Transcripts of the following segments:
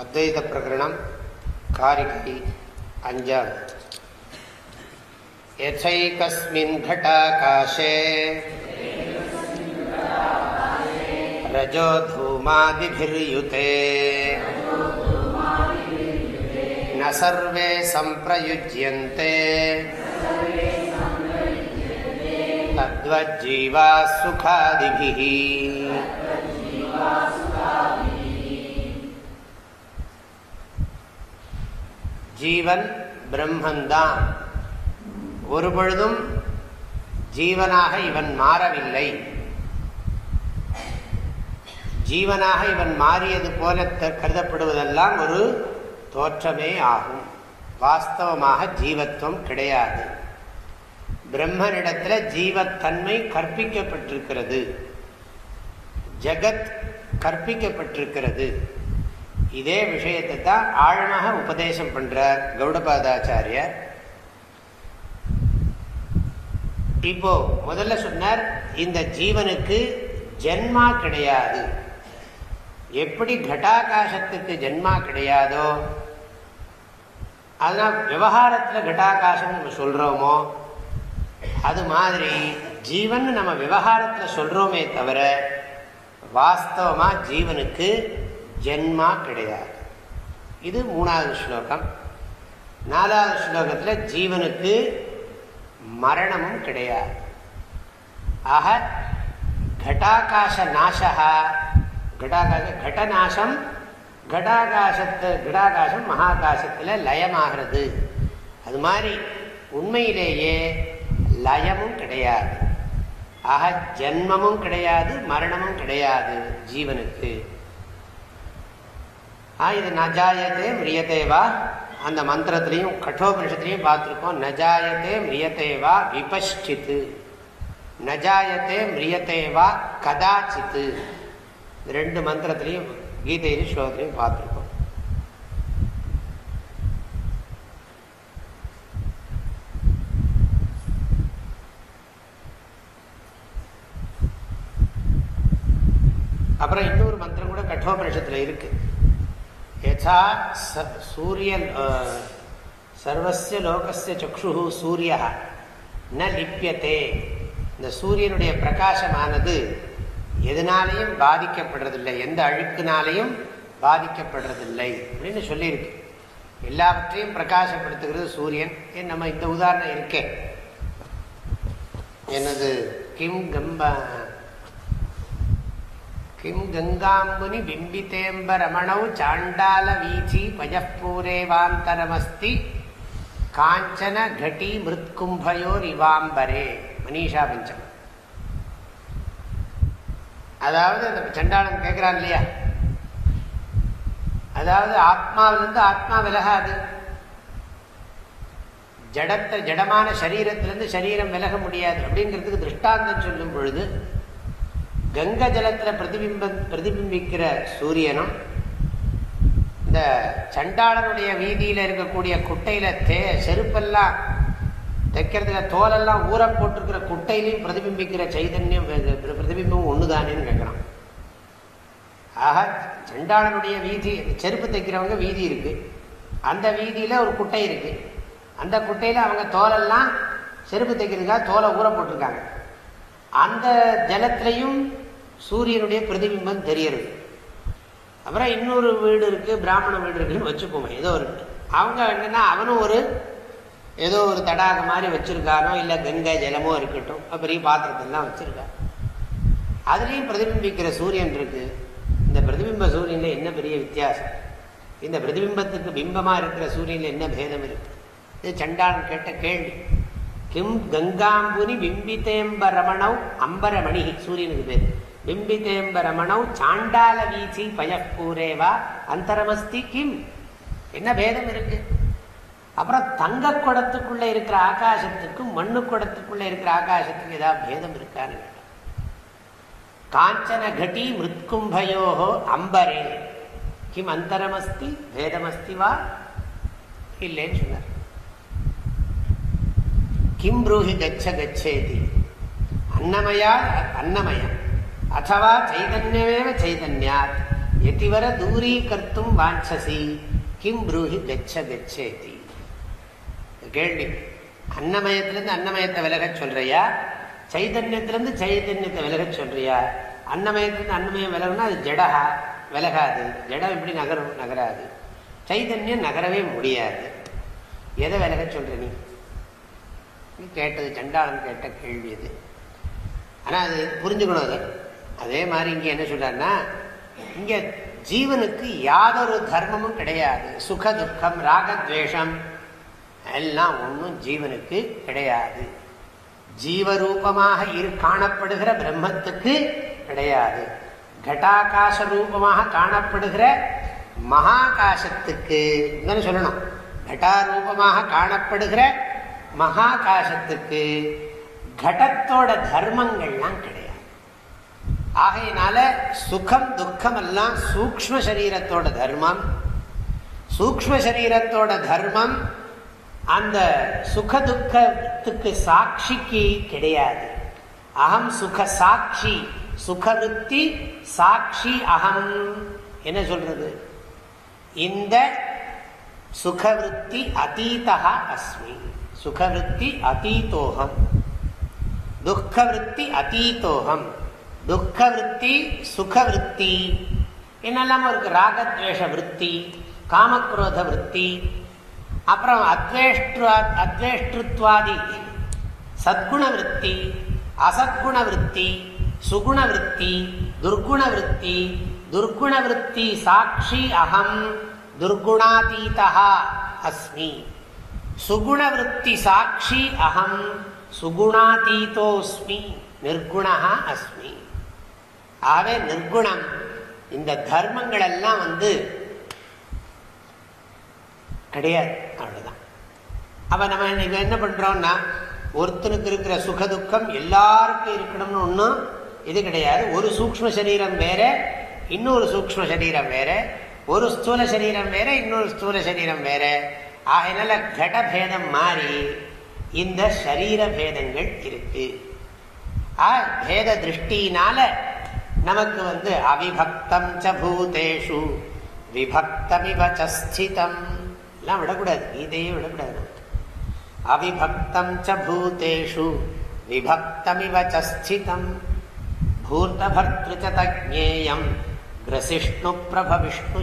அத்வைத பிரகரணம் காரிகை அஞ்சாவது यथैकस्मिन् घटाकाशे रजो धूमादिभिर्युते न सर्वे सम्प्रयुज्यन्ते तद्वज्जीवाः सुखादिभिः ஜீவன் பிரம்மந்தான். ஒரு பொழுதும் ஜீவனாக இவன் மாறவில்லை. ஜீவனாக இவன் மாறியது போல கருதப்படுவதெல்லாம் ஒரு தோற்றமே ஆகும். வாஸ்தவமாக ஜீவத்துவம் கிடையாது. பிரம்மனிடத்தில் ஜீவத்தன்மை கற்பிக்கப்பட்டிருக்கிறது. ஜகத் கற்பிக்கப்பட்டிருக்கிறது. இதே விஷயத்தை தான் ஆழமாக உபதேசம் பண்றார் கௌடபாதாச்சாரியர். இப்போ முதல்ல சொன்னார் இந்த ஜீவனுக்கு ஜென்மா கிடையாது. எப்படி கட்டாகாசத்துக்கு ஜென்மா கிடையாதோ அதனால் விவகாரத்தில் கட்டாகாசம் நம்ம சொல்றோமோ அது மாதிரி ஜீவன் நம்ம விவகாரத்தில் சொல்றோமே தவிர வாஸ்தவமா ஜீவனுக்கு ஜென்மா கிடையாது. இது மூணாவது ஸ்லோகம். நாலாவது ஸ்லோகத்தில் ஜீவனுக்கு மரணமும் கிடையாது. ஆக கட்டாகாச நாசா கட்டாகாச கடநாசம் கடாகாசத்து கடாகாசம் மகாகாசத்தில் லயமாகிறது. அது மாதிரி உண்மையிலேயே லயமும் கிடையாது. ஆக ஜென்மமும் கிடையாது மரணமும் கிடையாது ஜீவனுக்கு. இது நஜாயத்தே மிரியதேவா அந்த மந்திரத்திலையும் கட்டோபனிஷத்துலையும் பார்த்துருக்கோம். நஜாயத்தே மிரியத்தேவா விபஷ்டித்து. நஜாயத்தே மிரியத்தேவா கதாச்சித்து. ரெண்டு மந்திரத்திலையும் கீதையிலும் ஸ்லோகத்திலையும் பார்த்துருக்கோம். அப்புறம் இன்னொரு மந்திரம் கூட கட்டோபனிஷத்தில் இருக்குது யதா சூரியன் சர்வசிய லோகசிய சக்ஷு சூரிய ந லிப்பியத்தே இந்த சூரியனுடைய பிரகாசமானது எதனாலையும் பாதிக்கப்படுறதில்லை எந்த அழுக்குனாலையும் பாதிக்கப்படுறதில்லை அப்படின்னு சொல்லியிருக்கு. எல்லாவற்றையும் பிரகாசப்படுத்துகிறது சூரியன். ஏன் நம்ம இந்த உதாரணம் இருக்கேன் எனது கிம் கம்பா கிம் கங்காம்புனி பிம்பித்தேம்ப ரமணௌ சாண்டால வீச்சி பயப்பூரேவாந்தரமஸ்தி காஞ்சன கட்டி மிருத்கும்பயோர் இவாம்பரே மனிஷா பஞ்சம் அதாவது அந்த சண்டாளன் கேட்கிறான் இல்லையா? அதாவது ஆத்மாவிலிருந்து ஆத்மா விலகாது. ஜடத்தை ஜடமான சரீரத்திலிருந்து சரீரம் விலக முடியாது. அப்படிங்கிறதுக்கு திருஷ்டாந்தம் சொல்லும் பொழுது கங்க ஜலத்தில் பிரதிபிம்ப பிரதிபிம்பிக்கிற சூரியனும் இந்த சண்டாளனுடைய வீதியில் இருக்கக்கூடிய குட்டையில் தே செருப்பெல்லாம் தைக்கிறதுல தோலெல்லாம் ஊற போட்டிருக்கிற குட்டையிலையும் பிரதிபிம்பிக்கிற சைதன்யம் பிரதிபிம்பம் ஒன்று தானேன்னு கேட்குறான். ஆக சண்டாளனுடைய வீதி செருப்பு தைக்கிறவங்க வீதி இருக்கு. அந்த வீதியில் ஒரு குட்டை இருக்கு. அந்த குட்டையில் அவங்க தோலெல்லாம் செருப்பு தைக்கிறதுக்காக தோலை ஊற போட்டிருக்காங்க. அந்த ஜலத்திலையும் சூரியனுடைய பிரதிபிம்பம் தெரியறது அப்புறம் இன்னொரு வீடு இருக்கு பிராமண வீடு இருக்குன்னு வச்சுப்போமே ஏதோ ஒரு அவங்க என்னன்னா அவனும் ஒரு ஏதோ ஒரு தடாக மாதிரி வச்சுருக்காரோ இல்லை கங்கை ஜலமோ இருக்கட்டும் பெரிய பாத்திரத்தெல்லாம் வச்சிருக்கா அதுலேயும் பிரதிபிம்பிக்கிற சூரியன் இருக்கு. இந்த பிரதிபிம்ப சூரியனில் என்ன பெரிய வித்தியாசம்? இந்த பிரதிபிம்பத்துக்கு பிம்பமாக இருக்கிற சூரியனில் என்ன பேதம் இருக்கு? இது சண்டாளன் கேட்ட கேள்வி. கிம் கங்காம்புனி பிம்பித்தேம்ப ரமணவ் அம்பரமணி சூரியனுக்கு பேர். பிம்பித்தேம்ப ரமணவ் சாண்டால வீச்சி பயக்கூரேவா அந்தரமஸ்தி கிம். என்ன பேதம் இருக்கு? அப்புறம் தங்க குடத்துக்குள்ள இருக்கிற ஆகாசத்துக்கும் மண்ணு குடத்துக்குள்ள இருக்கிற ஆகாசத்துக்கு ஏதாவது பேதம் இருக்கான்னு காஞ்சன கட்டி மிருத்கும்பயோகோ அம்பரே. கிம் அந்தரமஸ்தி பேதமஸ்தி வா? இல்லைன்னு சொன்னார். கிம் ப்ரூஹி கச்ச கச்சேதி அன்னமயா அன்னமயம் அதுவா சைதன்யமேவ சைதன்யாத் எதிவர தூரீகர்த்தும் வாஞ்சசி கிம் ப்ரூஹி கச்ச கச்சேதி கேள்வி. அன்னமயத்திலிருந்து அன்னமயத்தை விலக சொல்றியா? சைதன்யத்திலிருந்து சைதன்யத்தை விலக சொல்றியா? அன்னமயத்திலிருந்து அன்னமயம் விலகுனா அது ஜடகா விலகாது. ஜடம் எப்படி நகரும்? நகராது. சைதன்யம் நகரவே முடியாது. எதை விலக சொல்ற நீ? கேட்டது சண்டாளன் கேட்ட கேள்வி அது ஆனால் அது புரிஞ்சுக்கணும் அது. அதே மாதிரி இங்கே என்ன சொல்கிறாருன்னா இங்கே ஜீவனுக்கு யாதொரு தர்மமும் கிடையாது. சுக துக்கம் ராகத்வேஷம் எல்லாம் ஒன்றும் ஜீவனுக்கு கிடையாது. ஜீவரூபமாக இரு காணப்படுகிற பிரம்மத்துக்கு கிடையாது. கட்டாகாச ரூபமாக காணப்படுகிற மகாகாசத்துக்கு சொல்லணும். கட்டாரூபமாக காணப்படுகிற மகாகாசத்துக்கு கடத்தோட தர்மங்கள்லாம் கிடையாது. ஆகையினால சுகம் துக்கம் எல்லாம் சூக்ம சரீரத்தோட தர்மம். சூக்ம சரீரத்தோட தர்மம் அந்த சுக துக்கத்துக்கு சாட்சிக்கு கிடையாது. அகம் சுக சாட்சி சுகவிருத்தி சாட்சி அகம். என்ன சொல்றது? இந்த சுகவிருத்தி அதீதா அஸ்மி. சுகவருத்தி அதீதோகம். துக்கவருத்தி அதீதோகம். துக்கவருத்தி சுகவருத்தி. என்னெல்லாம இருக்கு? ராகத்வேஷ விற்பி காமக்ரோத விற்பி அப்புறம் அத்வேஷ்டுவா அத்வேஷ்டுத்வாதி சத்குண விற்பி அசத்குண விற்பி சுகுண விற்பி துர்குண விற்பி துர்குண விற்பி சாட்சி அகம் துர்குணாதீதா அஸ்மி. சுகுண விற்பி சாட்சி அகம். சுகுணாதீதோஸ்மி நிர்குணா அஸ்மி. ஆகவே நிர்குணம் இந்த தர்மங்கள் எல்லாம் வந்து கிடையாது அவ்வளோதான் அப்போ நம்ம என்ன பண்ணுறோம்னா ஒருத்தனுக்கு இருக்கிற சுகதுக்கம் எல்லாருக்கும் இருக்கணும்னு ஒன்றும் இது கிடையாது. ஒரு சூக்ம சரீரம் வேற இன்னொரு சூக்ம சரீரம் வேற. ஒரு ஸ்தூல சரீரம் வேற இன்னொரு ஸ்தூல சரீரம் வேற. ஆகினால கடபேதம் மாறி இந்த சரீர பேதங்கள் இருக்கு. பேத திருஷ்டினால நமக்கு வந்து அவிபக்தம் ச பூதேஷு விபக்தமிவச்சிதம் எல்லாம் விடக்கூடாது கீதையே விடக்கூடாது. அவிபக்தம் ச பூதேஷு விபக்தமிவச்சிதம் பூர்த்தபர்த்திருச்சதேயம் கிரசிஷ்ணு பிரபவிஷ்ணு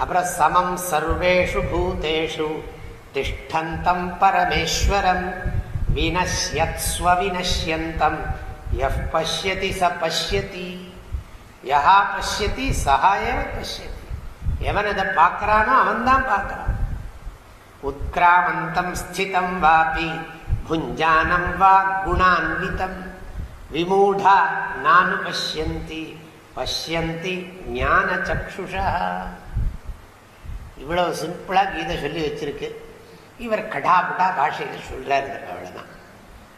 அப்புறம் சமம் சர்வேஷு பூதேஷு. திஷ்டந்தம் பரமேஸ்வரம். வினஷ்யத்ஸ்வவினஷ்யந்தம் எஃப் பசியதி ச பசியதி யா பசியதி சகாயவ பசியதி எவன் அதை பார்க்கறானோ அவன்தான் பார்க்கறான். உத்கிராமந்தம் ஸ்திதம் வாபி புஞ்சானம் வா குணான்விதம். விமூடா நானு பசியந்தி பசியந்தி ஞான சக்ஷுஷா இவ்வளவு சிம்பிளாக கீதை சொல்லி வச்சிருக்கு. இவர் கடாபுட்டா பாஷையில் சொல்றாரு அவ்வளோதான்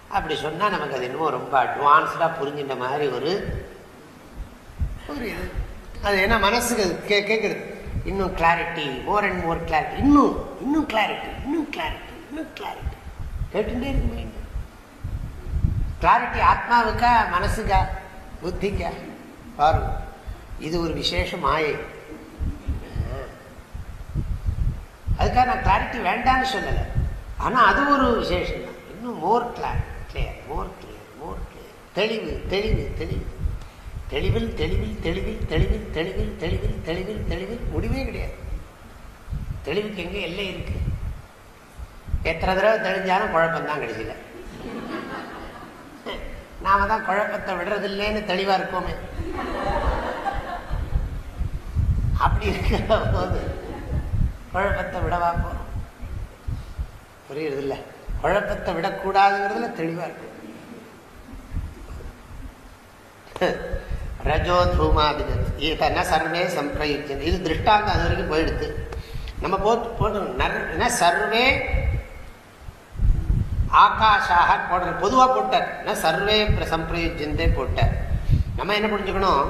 அப்படி சொன்னால் நமக்கு அது இன்னும் ரொம்ப அட்வான்ஸ்டாக புரிஞ்சின்ற மாதிரி ஒரு ஒரு இது. அது என்ன மனசுக்கு கே கேட்குறது இன்னும் clarity more and more clarity இன்னும் இன்னும் கிளாரிட்டி இன்னும் கிளாரிட்டி இன்னும் கிளாரிட்டி கேட்டுட்டே இருக்கு கிளாரிட்டி ஆத்மாவுக்கா மனசுக்கா புத்திக்கா? பாருங்க. இது ஒரு விசேஷம் ஆயை அதுக்காக நான் கிளாரிட்டி வேண்டாம்னு சொல்லலை. ஆனால் அது ஒரு விசேஷம் தான். இன்னும் more clear clear more clear more clear தெளிவு தெளிவு தெளிவு. தெளிவில் தெளிவில் தெளிவில் தெளிவில் தெளிவில் தெளிவில் தெளிவில் தெளிவில் முடிவே கிடையாது. தெளிவுக்கு எங்கே எல்லை இருக்கு? எத்தனை தடவை தெளிஞ்சாலும் குழப்பம் தான் நாம தான் குழப்பத்தை விடுறதில்லேன்னு தெளிவாக இருக்கோமே. அப்படி இருக்கிற போது குழப்பத்தை விடவா போறோம்? புரியுறது இல்லை குழப்பத்தை விடக்கூடாதுங்கிறதுல தெளிவா இருக்கு. ரஜோ தூமாதின சர்வே சம்பிரயுக்தம் இது திருஷ்டாந்தம் அது வரைக்கும் போயிடுது நம்ம போட்டு போட்டு சர்வே ஆகாஷாக போடுற பொதுவாக போட்டார். சர்வே சம்பிரயுஜந்தே போட்டார். நம்ம என்ன புரிஞ்சுக்கணும்?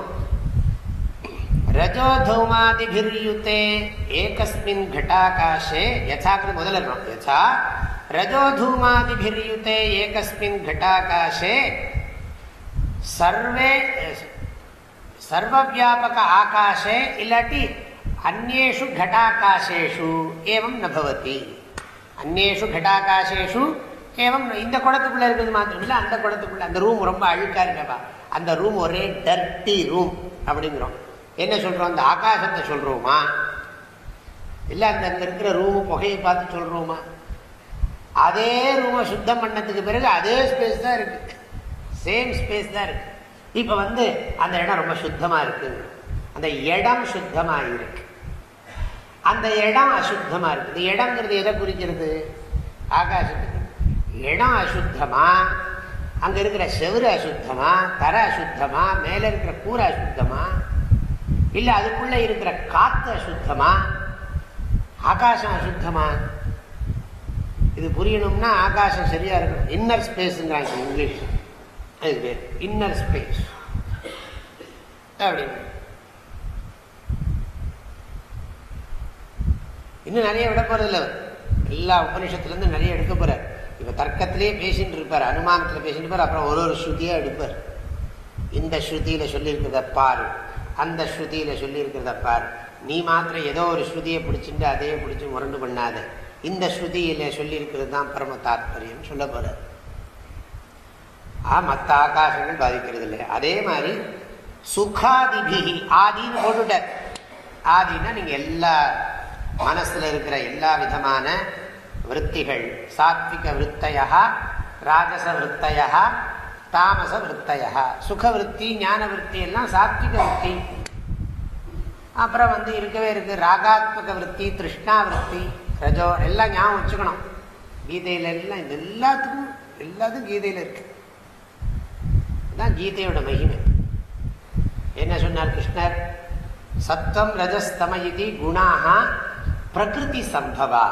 ரஜோதௌமாதிபிர்யுதே ஏகஸ்மின் கட்டாகாஷே யசாக்கு முதல்ல இருக்கணும் யசா ரஜோதூமாதிபிர்யுதே ஏகஸ்மின் கட்டாகாஷே சர்வே சர்வவியாபக ஆகாஷே இல்லாட்டி அந்நேஷு கட்டாகாஷேஷு ஏவம் நபவதி அந்நேஷு கட்டாகாஷேஷு ஏவம் இந்த குடத்துக்குள்ளே இருக்கிறது மாத்திரம் இல்லை அந்த குடத்துக்குள்ளே அந்த ரூம் ரொம்ப அழுக்காக இருக்கப்பா. அந்த ரூம் ஒரே அப்படிங்கிறோம். என்ன சொல்றோம்? அந்த ஆகாசத்தை சொல்றோமா? இல்லை அந்த அங்கே இருக்கிற ரூம் புகையை பார்த்து சொல்றோமா? அதே ரூமை சுத்தம் பண்ணதுக்கு பிறகு அதே ஸ்பேஸ் தான் இருக்கு. சேம் ஸ்பேஸ் தான் இருக்கு. இப்போ வந்து அந்த இடம் ரொம்ப சுத்தமாக இருக்கு. அந்த இடம் சுத்தமாக இருக்கு. அந்த இடம் அசுத்தமாக இருக்கு. இந்த இடங்கிறது எதை குறிக்கிறது? ஆகாசத்துக்கு. இடம் அசுத்தமா? அங்கே இருக்கிற செவரு அசுத்தமா? தர அசுத்தமா? மேலே இருக்கிற கூரை அசுத்தமாக இல்ல அதுக்குள்ள இருக்கிற காத்து அசுத்தமா ஆகாசம் அசுத்தமா? இது புரியணும்னா ஆகாசம் சரியா இருக்கணும். இன்னர் ஸ்பேஸ்ங்கிறாங்க இங்கிலீஷ். அது பேர். இன்னர் ஸ்பேஸ் அப்படின்னு. இன்னும் நிறைய விட போகிறதில்ல எல்லா உபனிஷத்துலேருந்து நிறைய எடுக்க போறார். இப்போ தர்க்கத்திலே பேசிட்டு இருப்பார். அனுமானத்தில் பேசிட்டு இருப்பார். அப்புறம் ஒரு ஒரு ஸ்ருதியாக எடுப்பார். இந்த ஸ்ருதியில் சொல்லியிருக்கிறத பாரு. அந்த ஸ்ருதியில சொல்லியிருக்கிறத பார். நீ மாத்திரம் ஏதோ ஒரு ஸ்ருதியை பிடிச்சிட்டு அதையே பிடிச்சி முரண்டு பண்ணாத. இந்த ஸ்ருதியில சொல்லியிருக்கிறது தான் பரம தாத்பரியம் சொல்ல போற. ஆ மற்ற ஆகாசங்கள் பாதிக்கிறது இல்லை அதே மாதிரி சுகாதிபிகி ஆதின்னு போட்டுட்டார் ஆதினா நீங்க எல்லா மனசுல இருக்கிற எல்லா விதமான விற்த்திகள் சாத்விக விற்த்தையா ராஜச விற்த்தையா தாமச விற்த்தையா சுக விற்பி ஞான விற்பி எல்லாம் சாத்விக விற்பி அப்புறம் வந்து இருக்கவே இருக்கு ராகாத்மக விற்பி திருஷ்ணா விற்பி ரஜோ எல்லாம் ஞாபகம் வச்சுக்கணும். கீதையில எல்லாம் இது எல்லாத்துக்கும் எல்லாத்துக்கும் கீதையில இருக்கு. இதுதான் கீதையோட மகிமை. என்ன சொன்னார் கிருஷ்ணர்? சத்தம் ரஜஸ்தம இது குணாக பிரகிருதி சம்பவா.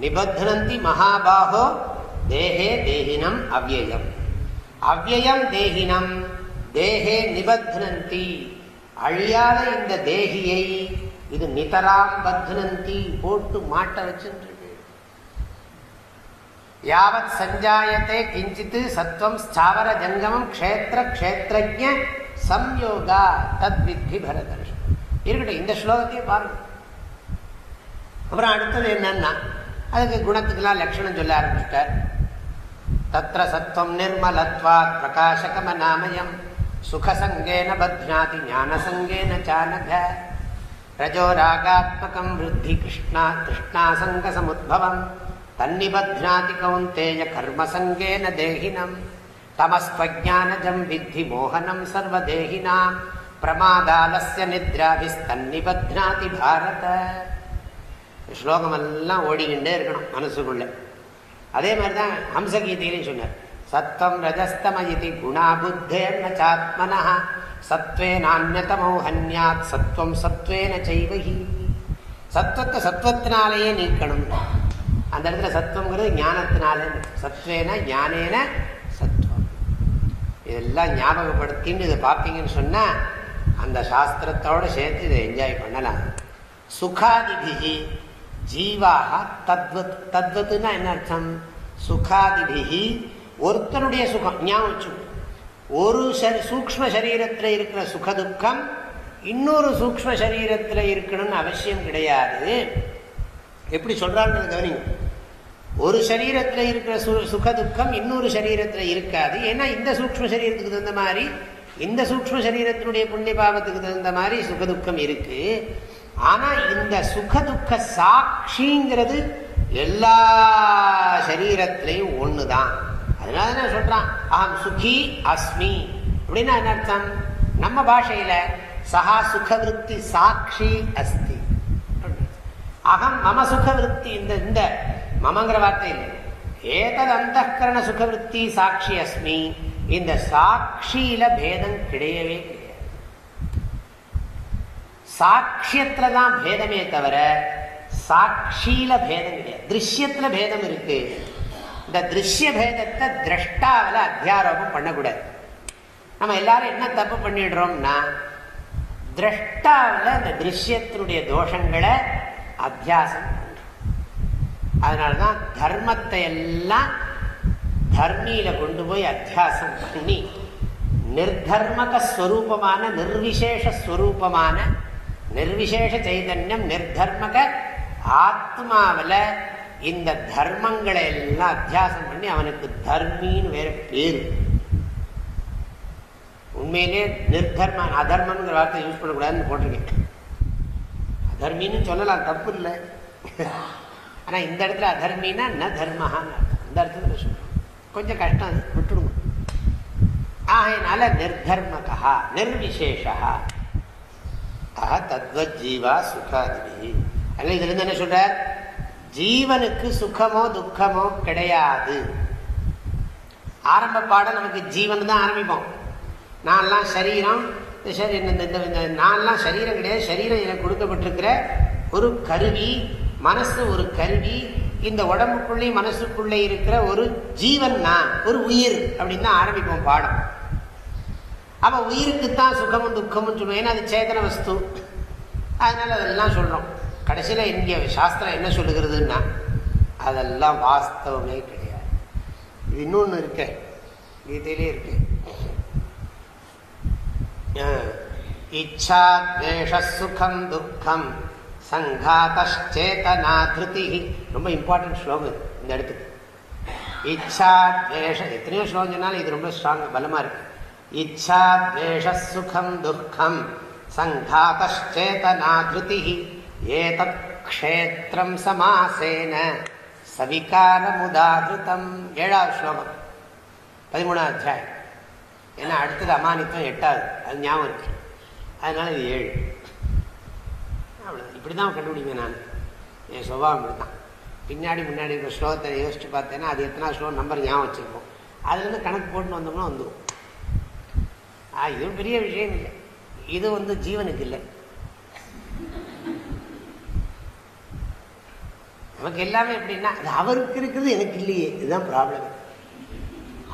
நிபத்னந்தி மகாபாகோ தேகே தேகினம் அவ்வயம். அவ்வயம் தேகினம். தேகே நிபத்னந்தி அழியாத இந்த தேகியை இது நிதராம் பத்னந்தி போட்டு மாட்ட வச்சுருக்கு யாவத் சஞ்சாயத்தை கிஞ்சித்து சத்வம் ஸ்தாவர ஜங்கமம் க்ஷேத்திர க்ஷேத்திரஜ சம்யோகா தத் வித்தி பரதர்ஷம் இருக்கட்டும் இந்த ஸ்லோகத்தையும் பாருங்க. அப்புறம் அடுத்தது என்னன்னா அதுக்கு குணத்துக்கெல்லாம் லட்சணம் சொல்ல ஆரம்பிச்சிட்டார். தத்திர சத்வம் நிர்மலத்வாத் பிரகாசகம நாமயம் சுகசங்கேன பத்னாதி ஞானசங்கேன சானக ரஜோ ராகாத்மகம் விருத்தி கிருஷ்ணா கிருஷ்ணாசங்க சமுদ্பவம் தன்னிபத்னாதி கௌந்தேய கர்மசங்கேன தேகினம் தமஸ்வஜானஜம் வித்தி மோகனம் சர்வதேகினாம் பிரமாதாலஸ்ய நித்ராபிஸ்தன்னிபத்னாதி பாரத ஸ்லோகம் எல்லாம் ஓடிக்கிட்டே இருக்கணும் மனசுக்குள்ள. அதே மாதிரி தான் ஹம்சகீதையிலையும் சொன்னார். சத்வம் ரஜஸ்தம இது குணா புத்தேர்ன சாத்மனா சத்வே நானியதமோஹன்யாத் சத்வம் சத்வேன செய்வகி சத்வத்தை சத்வத்தினாலேயே நீக்கணும். அந்த இடத்துல சத்வங்கிறது ஞானத்தினாலே சத்வேன ஞானேன சத்வம். இதெல்லாம் ஞாபகப்படுத்தின்னு இதை பார்ப்பீங்கன்னு சொன்னால் அந்த சாஸ்திரத்தோடு சேர்த்து இதை என்ஜாய் பண்ணலாம். சுகாதிபிகி ஜீவாக தத்வத் தத்வத்துனா என்ன அர்த்தம்? சுகாதிபிகி ஒருத்தனுடைய சுகம் ஞாபகம் ஒரு சூக்ம சரீரத்தில் இருக்கிற சுக துக்கம் இன்னொரு சூக்ம சரீரத்தில் இருக்கணும்னு அவசியம் கிடையாது. எப்படி சொல்கிறாங்க கவனிங்க. ஒரு சரீரத்தில் இருக்கிற சு சுக துக்கம் இன்னொரு சரீரத்தில் இருக்காது. ஏன்னா இந்த சூக்ம சரீரத்துக்கு தகுந்த மாதிரி இந்த சூக்ம சரீரத்தினுடைய புண்ணிய பாவத்துக்கு தகுந்த மாதிரி சுக துக்கம் ஆனா இந்த சுக துக்க சாட்சிங்கிறது எல்லா சரீரத்திலையும் ஒண்ணுதான். அதனால நான் சொல்றான் அகம் சுகி அஸ்மி. அப்படின்னா என்ன அர்த்தம்? நம்ம பாஷையில சகா சுகவிருத்தி சாட்சி அஸ்தி. அகம் மம சுகவிருத்தி இந்த இந்த மமங்கிற வார்த்தை இல்லை. ஏதது அந்த கரண சுகவிருத்தி சாட்சி அஸ்மி. இந்த சாட்சியில பேதம் கிடையவே கிடையாது. சாட்சியத்துல தான் பேதமே தவிர சாட்சியில பேதம் கிடையாது திருஷ்யத்துல பேதம் இருக்கு. இந்த திருஷ்ய பேதத்தை திரஷ்டாவில் அத்தியாரோபம் பண்ணக்கூடாது. நம்ம எல்லாரும் என்ன தப்பு பண்ணிடுறோம்னா திரஷ்டாவில் இந்த திருஷ்யத்தினுடைய தோஷங்களை அத்தியாசம் அதனாலதான் தர்மத்தை எல்லாம் தர்மியில கொண்டு போய் அத்தியாசம் பண்ணி நிர்தர்மகஸ்வரூபமான ஸ்வரூபமான நிர்விசேஷ நிர்விசேஷ சைதன்யம் நிர்தர்மக ஆத்மாவில் இந்த தர்மங்களை எல்லாம் அத்தியாசம் பண்ணி அவனுக்கு தர்மின்னு வேற பேர். உண்மையிலே நிர்தர்ம அதர்மங்கிற வார்த்தை யூஸ் பண்ணக்கூடாதுன்னு போட்டிருக்கேன். அதர்மின்னு சொல்லலாம் தப்பு இல்லை ஆனா இந்த இடத்துல அதர்மின்னா ந தர்மஹான்னு இந்த அர்த்தத்தில் சொல்றோம். கொஞ்சம் கஷ்டம் விட்டுடுங்க. ஆகையினால நிர்தர்மகா நிர்விசேஷா ஆஹா தத்வத் ஜீவா சுகாதிபி அல்ல இதுல இருந்து என்ன சொல்ற ஜீவனுக்கு சுகமோ துக்கமோ கிடையாது. ஆரம்ப பாடம் நமக்கு ஜீவன் தான் ஆரம்பிப்போம். நான்லாம் சரீரம் சரி இந்த நான்லாம் சரீரம் கிடையாது. சரீரம் எனக்கு கொடுக்கப்பட்டிருக்கிற ஒரு கருவி மனசு ஒரு கருவி இந்த உடம்புக்குள்ளே மனசுக்குள்ளே இருக்கிற ஒரு ஜீவன் நான் ஒரு உயிர் அப்படின்னு தான் ஆரம்பிப்போம் பாடம். அப்போ உயிருக்குத்தான் சுகமும் துக்கமும் சொல்லுவோம். ஏன்னா அது சேதன வஸ்து. அதனால அதெல்லாம் சொல்கிறோம் கடைசியில் இந்திய சாஸ்திரம் என்ன சொல்லுகிறதுன்னா அதெல்லாம் வாஸ்தவமே கிடையாது. இது இன்னொன்று இருக்கேன் கீதையிலே இருக்கு. இச்சா துவேஷ சுகம் துக்கம் சங்காத்தேதனா திருதி ரொம்ப இம்பார்ட்டன்ட் ஸ்லோகம் இந்த இடத்துக்கு. இச்சா துவேஷ எத்தனையோ ஸ்லோகம் சொன்னாலும் இது ரொம்ப ஸ்ட்ராங் பலமாக இருக்கு. இச்சா துவேஷ சுகம் துக்கம் சங்காத்தேதனா திருதி ஏதத் க்ஷேத்திரம் சமாசேன சவிகாரமுதாகிருதம் ஏழாவது ஸ்லோகம் பதிமூணாவது அத்தியாயம். ஏன்னா அடுத்தது அமானித்தம் எட்டாவது. அது ஞாபகம் இருக்கு. அதனால இது ஏழு. அவ்வளோ இப்படி தான் கண்டுபிடிப்பேன் நான். என் சுபாவம் இப்படி தான் பின்னாடி முன்னாடி இருக்கிற ஸ்லோகத்தை யோசிச்சு பார்த்தேன்னா அது எத்தனை ஸ்லோ நம்பர் ஞாபகம் வச்சுருப்போம். அதுலேருந்து கணக்கு போட்டுன்னு வந்தோம்னா வந்துடும் ஆ இதுவும் பெரிய விஷயம் இல்லை. இது வந்து ஜீவனுக்கு இல்லை. நமக்கு எல்லாமே எப்படின்னா அது அவருக்கு இருக்கிறது எனக்கு இல்லையே. இதுதான் ப்ராப்ளம்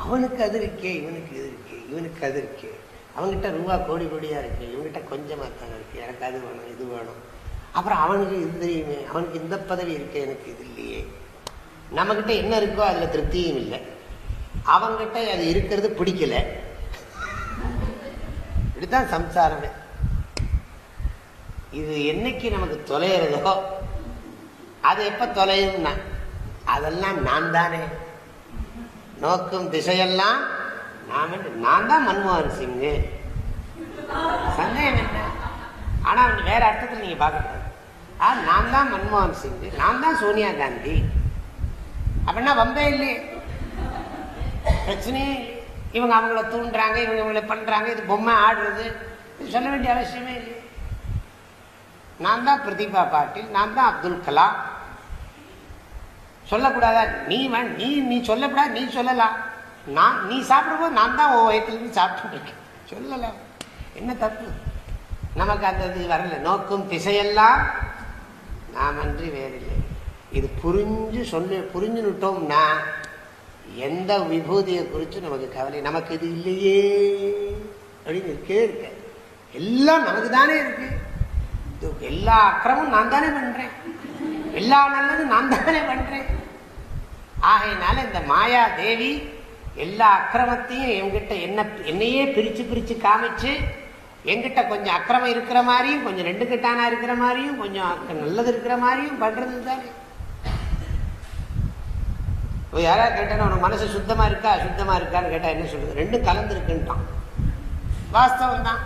அவனுக்கு அது இருக்கே இவனுக்கு இது இருக்கே இவனுக்கு அது இருக்கே. அவங்ககிட்ட ரூபா கோடி கோடியாக இருக்கு இவங்ககிட்ட கொஞ்சமாக தான் இருக்கு. எனக்கு அது வேணும் இது வேணும். அப்புறம் அவனுக்கு இது தெரியுமே அவனுக்கு இந்த பதவி இருக்கு எனக்கு இது இல்லையே. நம்மக்கிட்ட என்ன இருக்கோ அதில் திருப்தியும் இல்லை. அவங்ககிட்ட அது இருக்கிறது பிடிக்கல. இப்படித்தான் சம்சாரமே. இது என்னைக்கு நமக்கு தொலைகிறதோ அது எப்ப தொலையும்னா அதெல்லாம் நான் தானே நோக்கும் திசையெல்லாம் நான் நான் தான் மன்மோகன் சிங் சந்தேகம் என்ன? ஆனா வேற அர்த்தத்தில் நீங்க பார்க்க ஆ நான் தான் மன்மோகன் சிங் நான் தான் சோனியா காந்தி. அப்படின்னா வம்பே இல்லையே? பிரச்சனையே இவங்க அவங்கள தூண்டுறாங்க இவங்க இவங்களை பண்ணுறாங்க இது பொம்மை ஆடுறது. சொல்ல வேண்டிய அவசியமே இல்லை நான் தான் பிரதீபா பாட்டில் நான் தான் அப்துல் கலாம். சொல்லக்கூடாதா? நீ நீ நீ சொல்லக்கூடாது நீ சொல்லலாம். நான் நீ சாப்பிடும்போது நான் தான் உன் வயத்துலேருந்து சாப்பிட்டுருக்கேன் சொல்லலாம். என்ன தப்பு? நமக்கு அந்த இது வரல. நோக்கும் திசையெல்லாம் நாம் அன்றி வேறில்லை. இது புரிஞ்சு சொல்லு புரிஞ்சுன்னுட்டோம்னா எந்த விபூதியை குறித்து நமக்கு கவலை நமக்கு இது இல்லையே அப்படின்னு இருக்கே இருக்க. எல்லாம் நமக்கு தானே இருக்கு எல்லா அக்கிரமும் நான் தானே பண்றேன். எல்லா நல்லதும் நான் தானே பண்றேன். ஆகையினால இந்த மாயா தேவி எல்லா அக்கிரமத்தையும் என்கிட்ட என்ன என்னையே பிரிச்சு பிரிச்சு காமிச்சு என்கிட்ட கொஞ்சம் அக்கிரமம் இருக்கிற மாதிரியும் கொஞ்சம் ரெண்டு கிட்டானா இருக்கிற மாதிரியும் கொஞ்சம் நல்லது இருக்கிற மாதிரியும் பண்றது தானே இப்போ யாராவது கேட்டேன்னா உனக்கு மனசு சுத்தமாக இருக்கா? சுத்தமாக இருக்கான்னு கேட்டால் என்ன சொல்கிறது ரெண்டும் கலந்துருக்குன்ட்டான் வாஸ்தவம் தான்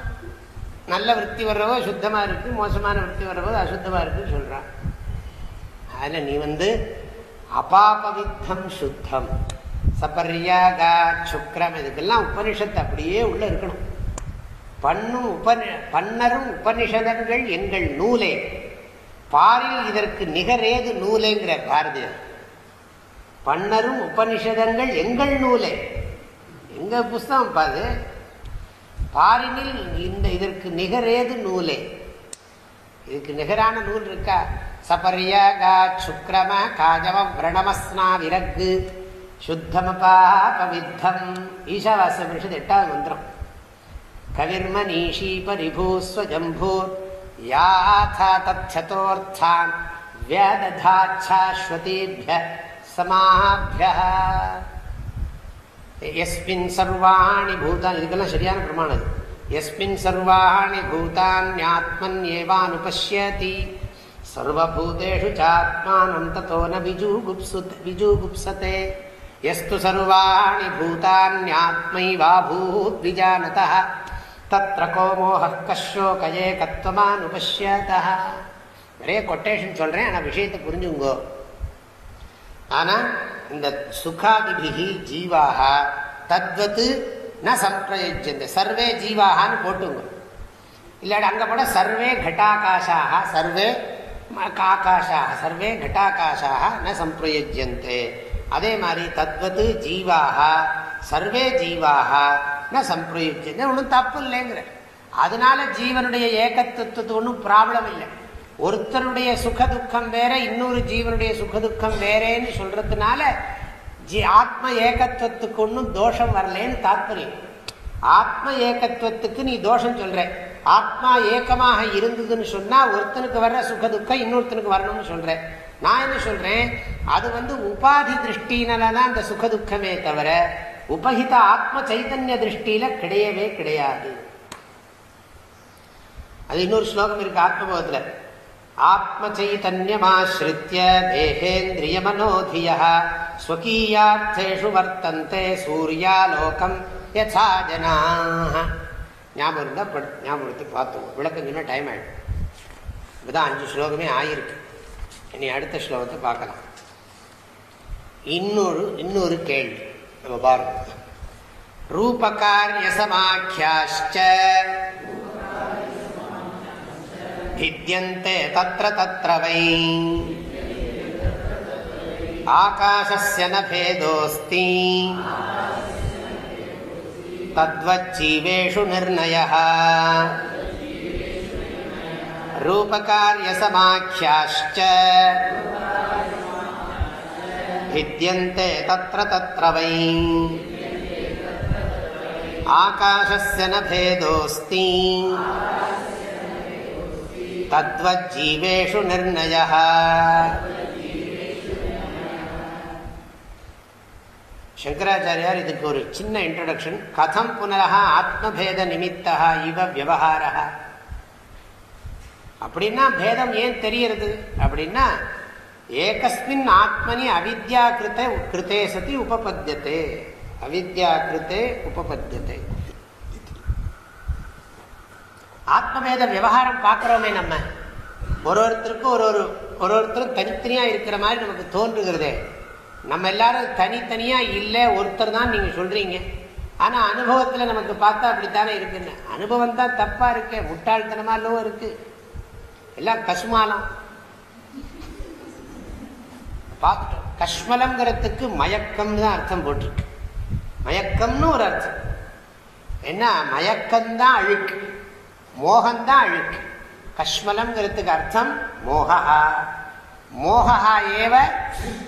நல்ல விற்பி வர்றவோ சுத்தமாக இருக்கு மோசமான விற்பி வர்றவோ அசுத்தமாக இருக்குன்னு சொல்கிறான் அதில் நீ வந்து அபாபவித்தம் சுத்தம். சபரியாகா சுக்ரம். இதுக்கெல்லாம் உபனிஷத்து அப்படியே உள்ளே இருக்கணும். பண்ணும் உபனி பன்னரும் உபனிஷதங்கள் எங்கள் நூலே. பாரில் இதற்கு நிகரேது நூலேங்கிற பாரதியார். பன்னரும் உபனிஷதங்கள் எங்கள் நூலே. எங்க புஸ்தகம் பாது பாரினில் இந்த இதற்கு நிகரேது நூலே. இதுக்கு நிகரான நூல் இருக்கா? சபரியகா சுக்ரம காஜவ விரணமஸ்னா விரகு சுத்தமபாபவித்தம் ஈஷாவாச பரிஷத் எட்டாவது மந்திரம். கவிர்மனீஷி பரிபூஸ்வஜம்பூர் யாதா தத்யதோர்த்தான் வியததாச்சாஸ்வதேபிய சமாபிய எஸ்மின் சர்வாணி பூதான் இதுக்கெல்லாம் சரியான பிரமாணம் எஸ்மின் சர்வாணி பூதான்யாத்மன் ஏவானுபஷ்யதி. சர்வபூதேஷு சாத்மானம் தத்தோ ந விஜூகுப்சதே எஸ்து சர்வாணி பூதான்யாத்மைவா பூத்விஜானதः தத்ர கோமோக கஷோகயே கத்வமானுபஷ்யதः நிறைய கொட்டேஷன் சொல்கிறேன் ஆனால் விஷயத்தை புரிஞ்சுங்கோ. ஆனா இந்த சுகாதிபிகி ஜீவாக தத்வத்து ந சம்பிரயுஜந்த சர்வே ஜீவாகான்னு போட்டுங்க. இல்லாட்டி அங்க போட சர்வே கட்டாகாஷாக சர்வே ஆகாஷாக சர்வே கட்டாகாஷாக ந சம்பிரயுஜந்தே அதே மாதிரி தத்வத்து ஜீவாக சர்வே ஜீவாக ந சம்பிரயுஜந்தே ஒன்றும் தப்பு இல்லைங்கிற. அதனால ஜீவனுடைய ஏகத்துவத்துக்கு ஒன்றும் ப்ராப்ளம் இல்லை. ஒருத்தருடைய சுக துக்கம் வேற இன்னொரு ஜீவனுடைய சுக துக்கம் வேறேன்னு சொல்றதுனால ஜி ஆத்ம ஏகத்துவத்துக்கு ஒன்றும் தோஷம் வரலேன்னு தாத்பரியம். ஆத்ம ஏகத்துவத்துக்கு நீ தோஷம் சொல்ற. ஆத்மா ஏக்கமாக இருந்ததுன்னு சொன்னா ஒருத்தனுக்கு வர்ற சுக துக்கம் இன்னொருத்தனுக்கு வரணும்னு சொல்றேன் நான் என்ன சொல்றேன்? அது வந்து உபாதி திருஷ்டினாலதான் அந்த சுக துக்கமே தவிர உபகித ஆத்ம சைதன்ய திருஷ்டியில கிடையவே கிடையாது. அது இன்னொரு ஸ்லோகம் இருக்கு ஆத்மபோதத்துல. ஆத்மச்சைதன்யமாசிரித்ய தேகேந்திரியமனோதிய ஸ்வகீயார்த்தேஷு வர்த்தந்தே சூர்யாலோகம் யசா ஜனாக ஞாபகம் இருந்தால் படு ஞாபகப்படுத்தி பார்த்தோம் விளக்கம் சொன்னால் டைம் ஆகிடும் இப்போதான் அஞ்சு ஸ்லோகமே ஆயிருக்கு. இனி அடுத்த ஸ்லோகத்தை பார்க்கலாம். இன்னொரு இன்னொரு கேள்வி. நம்ம பாருங்க. ரூபகாரியசமாக்கியாச்ச भिद्यन्ते तत्र तत्र वै आकाशस्य न भेदोऽस्ति तद्वज्जीवेषु निर्णयः रूपकार्यसमाख्याश्च भिद्यन्ते तत्र तत्र वै आकाशस्य न भेदोऽस्ति தத்வஜீவேஷு நிர்ணய சங்கராச்சாரியார் இதுக்கு ஒரு சின்ன இன்ட்ரடக்ஷன் கதம் புனரா ஆத்மபேத நிமித்தா இவ விவகார அப்படின்னா பேதம் ஏன் தெரியறது அப்படின்னா ஏகஸ்மின் ஆத்மனி அவித்யா கிருத்த கிருத்தே சதி உபபத்தியத்தை அவித்யா கிருத்தே உபபத்தியத்தை ஆத்மவேத விவகாரம் பார்க்குறோமே நம்ம. ஒரு ஒருத்தருக்கும் ஒரு ஒரு ஒரு ஒருத்தரும் தனித்தனியாக இருக்கிற மாதிரி நமக்கு தோன்றுகிறதே. நம்ம எல்லாரும் தனித்தனியாக இல்லை ஒருத்தர் தான் நீங்கள் சொல்கிறீங்க ஆனால் அனுபவத்தில் நமக்கு பார்த்தா அப்படித்தானே இருக்குன்னு. அனுபவம் தான் தப்பாக இருக்கு முட்டாள்தனமாலும் இருக்கு. எல்லாம் கசுமாலம். பார்த்துட்டோம். கஷ்மலங்கிறதுக்கு மயக்கம்னு தான் அர்த்தம் போட்டிருக்கு. மயக்கம்னு ஒரு அர்த்தம். என்ன? மயக்கம்தான் அழுக்கு. மோகந்தான் அழுக்கு கஷ்மலம்ங்கிறதுக்கு அர்த்தம் மோகா மோகா ஏவ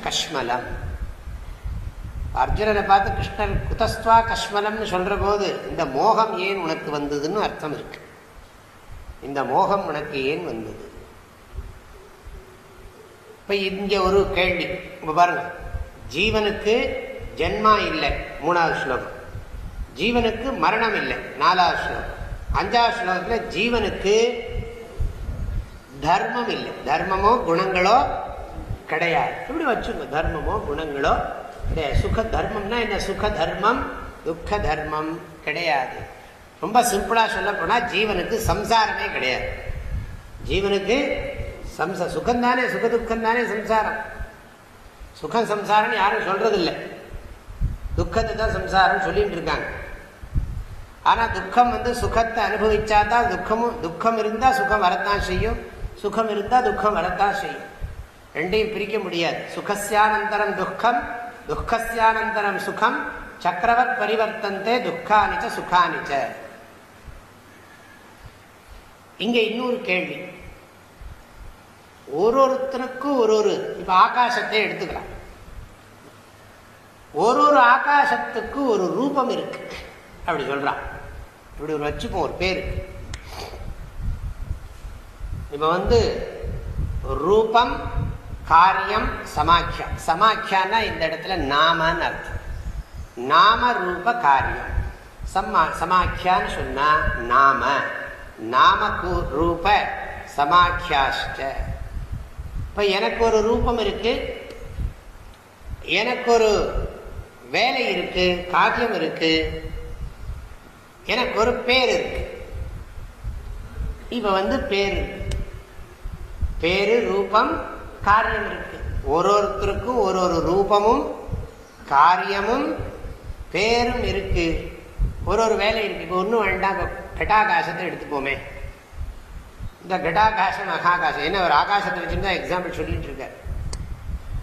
கஷ்மலம். அர்ஜுனனை பார்த்து கிருஷ்ணன் குதஸ்துவா கஷ்மலம்னு சொல்ற போது இந்த மோகம் ஏன் உனக்கு வந்ததுன்னு அர்த்தம் இருக்கு. இந்த மோகம் உனக்கு ஏன் வந்தது? இப்ப இங்க ஒரு கேள்வி. பாருங்க. ஜீவனுக்கு ஜென்மா இல்லை மூணாவது ஸ்லோகம். ஜீவனுக்கு மரணம் இல்லை நாலாவது ஸ்லோகம். அஞ்சாவது ஸ்லோகத்தில் ஜீவனுக்கு தர்மம் இல்லை தர்மமோ குணங்களோ கிடையாது. இப்படி வச்சுங்க. தர்மமோ குணங்களோ கிடையாது. சுக தர்மம்னா என்ன? சுக தர்மம் துக்க தர்மம் கிடையாது. ரொம்ப சிம்பிளாக சொல்ல ஜீவனுக்கு சம்சாரமே கிடையாது. ஜீவனுக்கு சம்ச சுகந்தானே சுக துக்கம் தானே சம்சாரம்? சுகம் சம்சாரம்னு யாரும் சொல்றதில்லை. துக்கத்தை தான் சம்சாரம் சொல்லிட்டு இருக்காங்க. ஆனால் துக்கம் வந்து சுகத்தை அனுபவிச்சா தான் துக்கமும் துக்கம் இருந்தால் சுகம் வரத்தான் செய்யும். சுகம் இருந்தால் துக்கம் வரத்தான் செய்யும். ரெண்டையும் பிரிக்க முடியாது. சுகசியானந்தரம் துக்கம் துக்கசியானந்தரம் சுகம் சக்கரவத் பரிவர்த்தந்தே துக்கானிச்ச சுகானிச்ச. இங்கே இன்னொரு கேள்வி. ஒரு ஒருத்தனுக்கும் ஒரு ஒரு இப்போ ஆகாசத்தை எடுத்துக்கலாம். ஒரு ஒரு ஆகாசத்துக்கு ஒரு ரூபம் இருக்கு. அப்படி சொல்கிறான் இப்படி ஒரு வச்சுப்போம் ஒரு பேரு. இப்ப வந்து ரூபம் காரியம் சமாக்கியம் சமாக்கியான்னா இந்த இடத்துல நாமன்னு அர்த்தம். நாம ரூப காரியம். சம்மா சமாக்கியான்னு சொன்னா நாம. நாம ரூப சமாக்கியாஷ்ட. இப்போ எனக்கு ஒரு ரூபம் இருக்கு. எனக்கு ஒரு வேலை இருக்கு காரியம் இருக்கு. எனக்கு ஒரு பேர் இருக்கு. இப்ப வந்து பேர் பேரு ரூபம் காரியம் இருக்கு. ஒரு ஒருத்தருக்கும் ஒரு ஒரு ரூபமும் காரியமும் பேரும் இருக்கு. ஒரு ஒரு வேலை இருக்கு. இப்போ ஒன்றும் வேண்டாம். கட்டாகாசத்தை எடுத்துப்போமே. இந்த கட்டாகாசம் மகாகாசம் என்ன ஒரு ஆகாசத்தை வச்சுருந்தா எக்ஸாம்பிள் சொல்லிட்டு இருக்க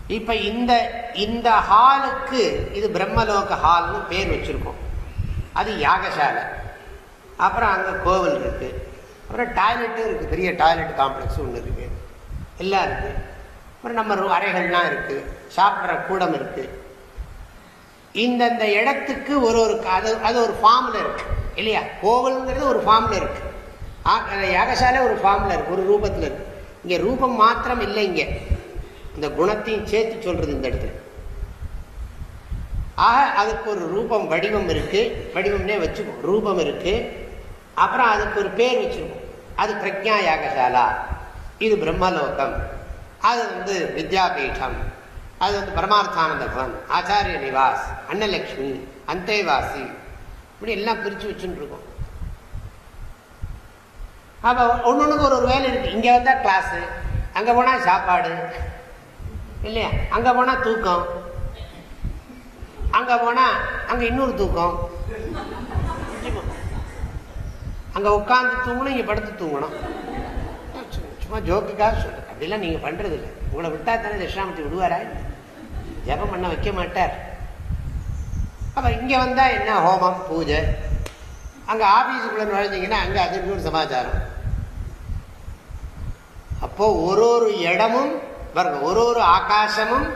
இப்போ இந்த இந்த ஹாலுக்கு இது பிரம்மலோக ஹால்னு பேர் வச்சுருக்கோம். அது யாகசாலை. அப்புறம் அங்கே கோவில் இருக்குது அப்புறம் டாய்லெட்டும் இருக்குது பெரிய டாய்லெட் காம்ப்ளெக்ஸ் ஒன்று இருக்குது எல்லாம் இருக்குது அப்புறம் நம்ம அறைகள்லாம் இருக்குது சாப்பிட்ற கூடம் இருக்குது இந்தந்த இடத்துக்கு ஒரு ஒரு அது அது ஒரு ஃபார்மில் இருக்குது இல்லையா? கோவிலுங்கிறது ஒரு ஃபார்மில் இருக்குது யாகசாலை ஒரு ஃபார்மில் இருக்குது ஒரு ரூபத்தில் இருக்குது இங்கே ரூபம் மாத்திரம் இல்லை இங்கே. இந்த குணத்தையும் சேர்த்து சொல்கிறது இந்த இடத்துல. ஆக அதுக்கு ஒரு ரூபம் வடிவம் இருக்கு. வடிவம்னே வச்சுக்கோ. ரூபம் இருக்கு. அப்புறம் அதுக்கு ஒரு பேர் வச்சிருக்கோம் அது பிரக்ஞா யாகசாலா இது பிரம்மலோகம். அது வந்து வித்யாபீடம் அது வந்து பரமார்த்தானந்த பவன் ஆச்சாரிய நிவாஸ் அன்னலக்ஷ்மி அந்தேவாசி. இப்படி எல்லாம் பிரித்து வச்சுட்டு இருக்கோம். அப்போ ஒன்று ஒரு ஒரு வேலை இருக்குது இங்கே வந்தால் கிளாஸு அங்கே போனால் சாப்பாடு இல்லையா? அங்கே போனால் தூக்கம். அங்கே போனால் அங்கே இன்னொரு தூக்கம். அங்கே உட்காந்து தூங்கணும் இங்கே படுத்து தூங்கணும். சும்மா ஜோக்குக்காக சொல்லு. அப்படிலாம் நீங்கள் பண்ணுறது இல்லை உங்களை விட்டா தானே தட்சிணாமூர்த்தி விடுவாரா? ஜபம் பண்ண வைக்க மாட்டார். அப்போ இங்கே வந்தால் என்ன ஹோமம் பூஜை? அங்கே ஆஃபீஸுக்குள்ளே நுழைஞ்சிங்கன்னா அங்கே அது ஒரு சமாச்சாரம். அப்போ ஒரு ஒரு இடமும் பாருங்க ஒரு ஒரு ஆகாசமும்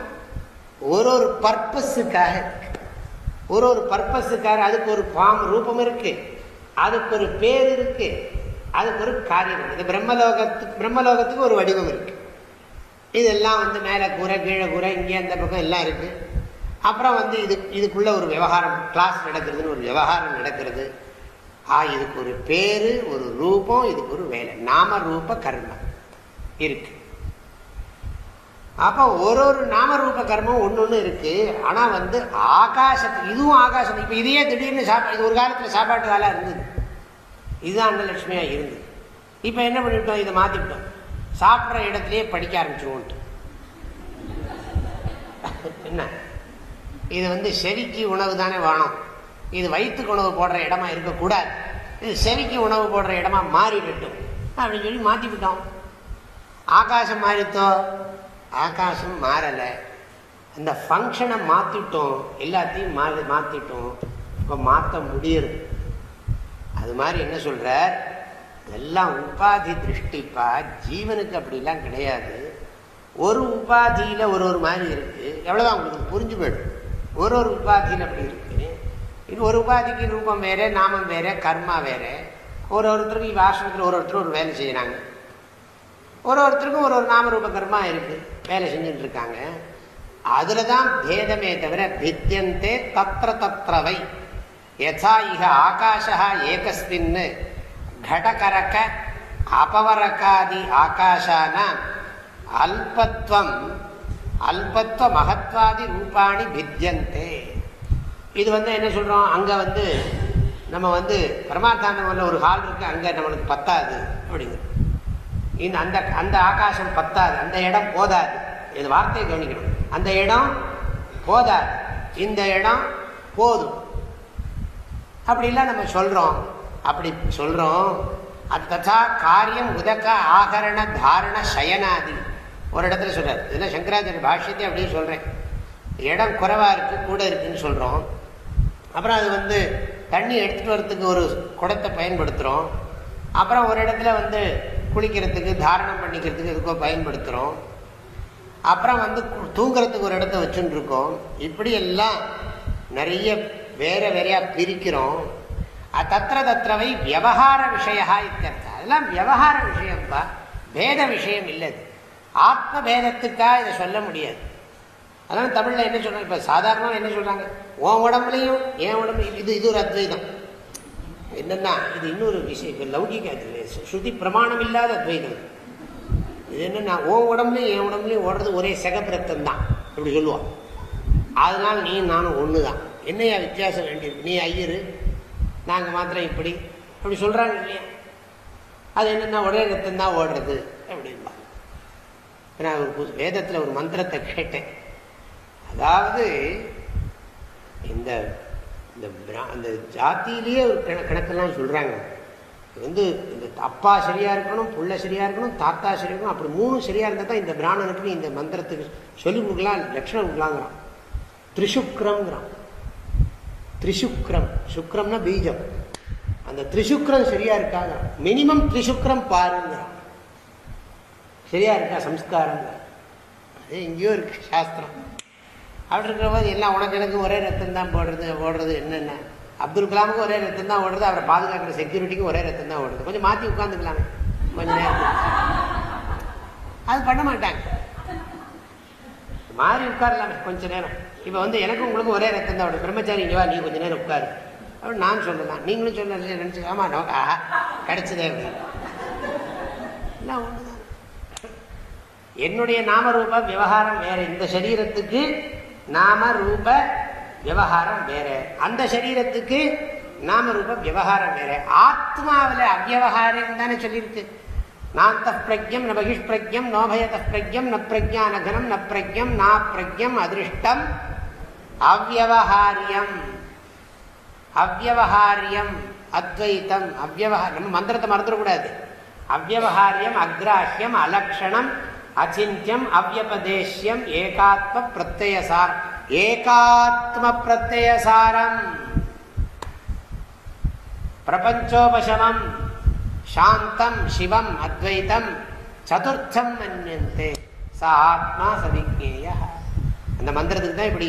ஒரு ஒரு பர்பஸுக்காக ஒரு ஒரு பர்பஸுக்காக அதுக்கு ஒரு ஃபார்ம் ரூபம் இருக்கு. அதுக்கு ஒரு பேர் இருக்கு. அதுக்கு ஒரு காரியம் இருக்கு. பிரம்மலோகத்துக்கு பிரம்மலோகத்துக்கு ஒரு வடிவம் இருக்கு. இதெல்லாம் வந்து மேலே கூரை கீழே கூரை இங்கே அந்த பக்கம் எல்லாம் இருக்கு. அப்புறம் வந்து இது இதுக்குள்ள ஒரு விவகாரம் கிளாஸ் நடக்கிறதுன்னு ஒரு விவகாரம் நடக்கிறது. ஆ இதுக்கு ஒரு பேரு ஒரு ரூபம் இதுக்கு ஒரு வேலை. நாம ரூப கர்மம் இருக்கு. அப்போ ஒரு ஒரு நாமரூப கர்மம் ஒன்று ஒன்று இருக்கு. ஆனால் வந்து ஆகாசத்து இதுவும் ஆகாசம். இப்போ இதையே திடீர்னு சாப்பா இது ஒரு காலத்தில் சாப்பாட்டு காலாக இருந்தது. இதுதான் அன்னலட்சுமியாக இருந்தது. இப்போ என்ன பண்ணிவிட்டோம் இதை மாற்றிவிட்டோம் சாப்பிட்ற இடத்துலையே படிக்க ஆரம்பிச்சிருவோன்ட்டு. என்ன? இது வந்து செவிக்கு உணவு தானே வேணும் இது வயிற்றுக்கு உணவு போடுற இடமா இருக்கக்கூடாது. இது செவிக்கு உணவு போடுற இடமா மாறிவிட்டோம் அப்படின்னு சொல்லி மாற்றிவிட்டோம் ஆகாசம் மாறித்தோ ஆகாசம் மாறலை. அந்த ஃபங்க்ஷனை மாற்றிட்டோம் எல்லாத்தையும் மாறி மாற்றிட்டோம் இப்போ மாற்ற முடியுது அது மாதிரி என்ன சொல்கிறார் எல்லாம் உபாதி திருஷ்டிப்பா? ஜீவனுக்கு அப்படிலாம் கிடையாது. ஒரு உபாதியில் ஒரு ஒரு மாதிரி இருக்குது எவ்வளோதான் உங்களுக்கு புரிஞ்சு போயிடும். ஒரு ஒரு உபாதியில் அப்படி இருக்கு. இது ஒரு உபாதிக்கு ரூபம் வேறு நாமம் வேறு கர்மா வேறு. ஒரு ஒருத்தருக்கு ஆசிரமத்தில் ஒரு ஒருத்தர் ஒரு வேலை செய்கிறாங்க ஒரு ஒருத்தருக்கும் ஒரு ஒரு நாமரூப கர்மா இருக்குது வேலை செஞ்சுட்டு இருக்காங்க அதுல தான் பேதமே தவிர பித்தியந்தே தத்திர தத்திரவை யதா இக ஆகாஷா ஏகஸ்மின்னு கடகரக அபவரகாதி ஆகாஷான அல்பத்வம் அல்பத்வ மகத்வாதி ரூபாணி பித்தியந்தே இது வந்து என்ன சொல்றோம்? அங்க வந்து நம்ம வந்து பரமாத்தாண்டவன்ல ஒரு ஹால் இருக்கு அங்க நம்மளுக்கு பத்தாது அப்படிங்கிறது இந்த அந்த அந்த ஆகாசம் பத்தாது அந்த இடம் போதாது. இது வார்த்தையை கவனிக்கணும். அந்த இடம் போதாது. இந்த இடம் போதும். அப்படிலாம் நம்ம சொல்கிறோம் அப்படி சொல்கிறோம் ததா காரியம் உதக்க ஆகரண தாரண சயனாதி. ஒரு இடத்துல சொல்கிறார் இதெல்லாம் சங்கராச்சாரிய பாஷ்யத்தை அப்படியே சொல்கிறேன் இடம் குறைவாக இருக்குது கூட இருக்குன்னு சொல்கிறோம் அப்புறம் அது வந்து தண்ணி எடுத்துகிட்டு வரத்துக்கு ஒரு குடத்தை பயன்படுத்துகிறோம் அப்புறம் ஒரு இடத்துல வந்து குளிக்கிறதுக்கு தாரணம் பண்ணிக்கிறதுக்கு எதுக்கோ பயன்படுத்துகிறோம் அப்புறம் வந்து தூங்குறதுக்கு ஒரு இடத்த வச்சுட்டு இருக்கோம் இப்படி எல்லாம் நிறைய வேற வேறையாக பிரிக்கிறோம். தத்திர தத்திரவை விவகார விஷயா இத்தர்த்தம் அதெல்லாம் விவகார விஷயம்ப்பா பேத விஷயம் இல்லை ஆத்ம பேதத்துக்காக இதை சொல்ல முடியாது. அதனால தமிழில் என்ன சொல்றாங்க? இப்போ சாதாரணமாக என்ன சொல்கிறாங்க உன் உடம்புலையும் என் உடம்பு இது இது ஒரு அத்வைதம். என்னன்னா இது இன்னொரு விஷயம் இப்போ லௌகிக ஸ்ருதி பிரமாணம் இல்லாத அத்வைதம் இது என்னன்னா உன் உடம்புலையும் என் உடம்புலையும் ஓடுறது ஒரே செகப்பிரத்தம் தான் அப்படி சொல்லுவான். அதனால நீ நானும் ஒன்று தான் என்னையா வித்தியாசம் வேண்டியிருக்கு? நீ ஐயரு நாங்கள் மாத்திரம் இப்படி அப்படி சொல்கிறாங்க இல்லையா? அது என்னென்னா ஒரே ரத்தம் தான் ஓடுறது அப்படின்பா. நான் ஒரு வேதத்தில் ஒரு மந்திரத்தை கேட்டேன். அதாவது இந்த இந்த அந்த ஜாத்தியிலேயே ஒரு கணக்கெல்லாம் சொல்கிறாங்க வந்து இந்த அப்பா சரியாக இருக்கணும் புள்ள சரியாக இருக்கணும் தாத்தா சரியாக இருக்கணும் அப்படி மூணு சரியாக இருந்தால் தான் இந்த பிராணனுக்கு இந்த மந்திரத்துக்கு சொல்லி கொடுக்கலாம் லட்சணம் கொடுக்கலாங்கிறான். திரிசுக்ரம்ங்கிறான். திரிசுக்ரம் சுக்ரம்னா பீஜம். அந்த திரிசுக்ரம் சரியா இருக்காங்க மினிமம் திரிசுக்ரம் பாருங்கிறான். சரியா இருக்கா? சம்ஸ்காரம் அது எங்கேயோ இருக்கு சாஸ்திரம். அப்படி இருக்கிற போது எல்லாம் உனக்கு எனக்கு ஒரே ரத்தம் தான் போடுறது ஓடுறது என்னென்ன? அப்துல் கலாமுக்கு ஒரே ரத்தம் தான் ஓடுறது அவரை பாதுகாக்கிற செக்யூரிட்டிக்கும் ஒரே ரத்தம் தான் ஓடுது கொஞ்சம் மாற்றி உட்காந்துக்கலாமே கொஞ்சம் நேரம். அது பண்ண மாட்டாங்க. மாறி உட்காரலாமே கொஞ்ச நேரம். இப்போ வந்து எனக்கும் உங்களுக்கும் ஒரே ரத்தம் தான் ஓடுது. பிரம்மச்சாரி இங்கே வா நீ கொஞ்ச நேரம் உட்காரு. அப்படின்னு நான் சொல்லலாம் நீங்களும் சொல்ல நினச்சி ஆமா நோக்கா கிடைச்சதே அப்படின்னு. ஒன்று என்னுடைய நாமரூப விவகாரம் வேற. இந்த சரீரத்துக்கு நாம ரூப விவகாரம் வேற. அந்த சரீரத்துக்கு நாம ரூப விவகாரம் வேற. ஆத்மாவில் அவ்வகாரம் தானே சொல்லியிருக்கு. நாந்த பிரஜம் ந பகிஷ் பிரஜம் நோபயத பிரஜம் ந பிரஜானகனம் ந பிரஜம் நா பிரஜம் அதிருஷ்டம் அவ்வகாரியம் அவ்வகாரியம் அத்வைத்தம் அவ்வகாரம் நம்ம மந்திரத்தை மறந்துடக்கூடாது. அவ்வகாரியம் அக்ராஹியம் அலக்ஷணம் அச்சிந்தியம் அவ்வபதேசியம் ஏகாத்ம பிரத்யசார் ஏகாத்ம பிரத்யசாரம் பிரபஞ்சோபசமம். சாந்தம் சிவம் அத்வைத்தம் சதுர்த்தம் மன்யந்தே. ச ஆத்மா சவிஜேய அந்த மந்திரத்துக்கு தான் இப்படி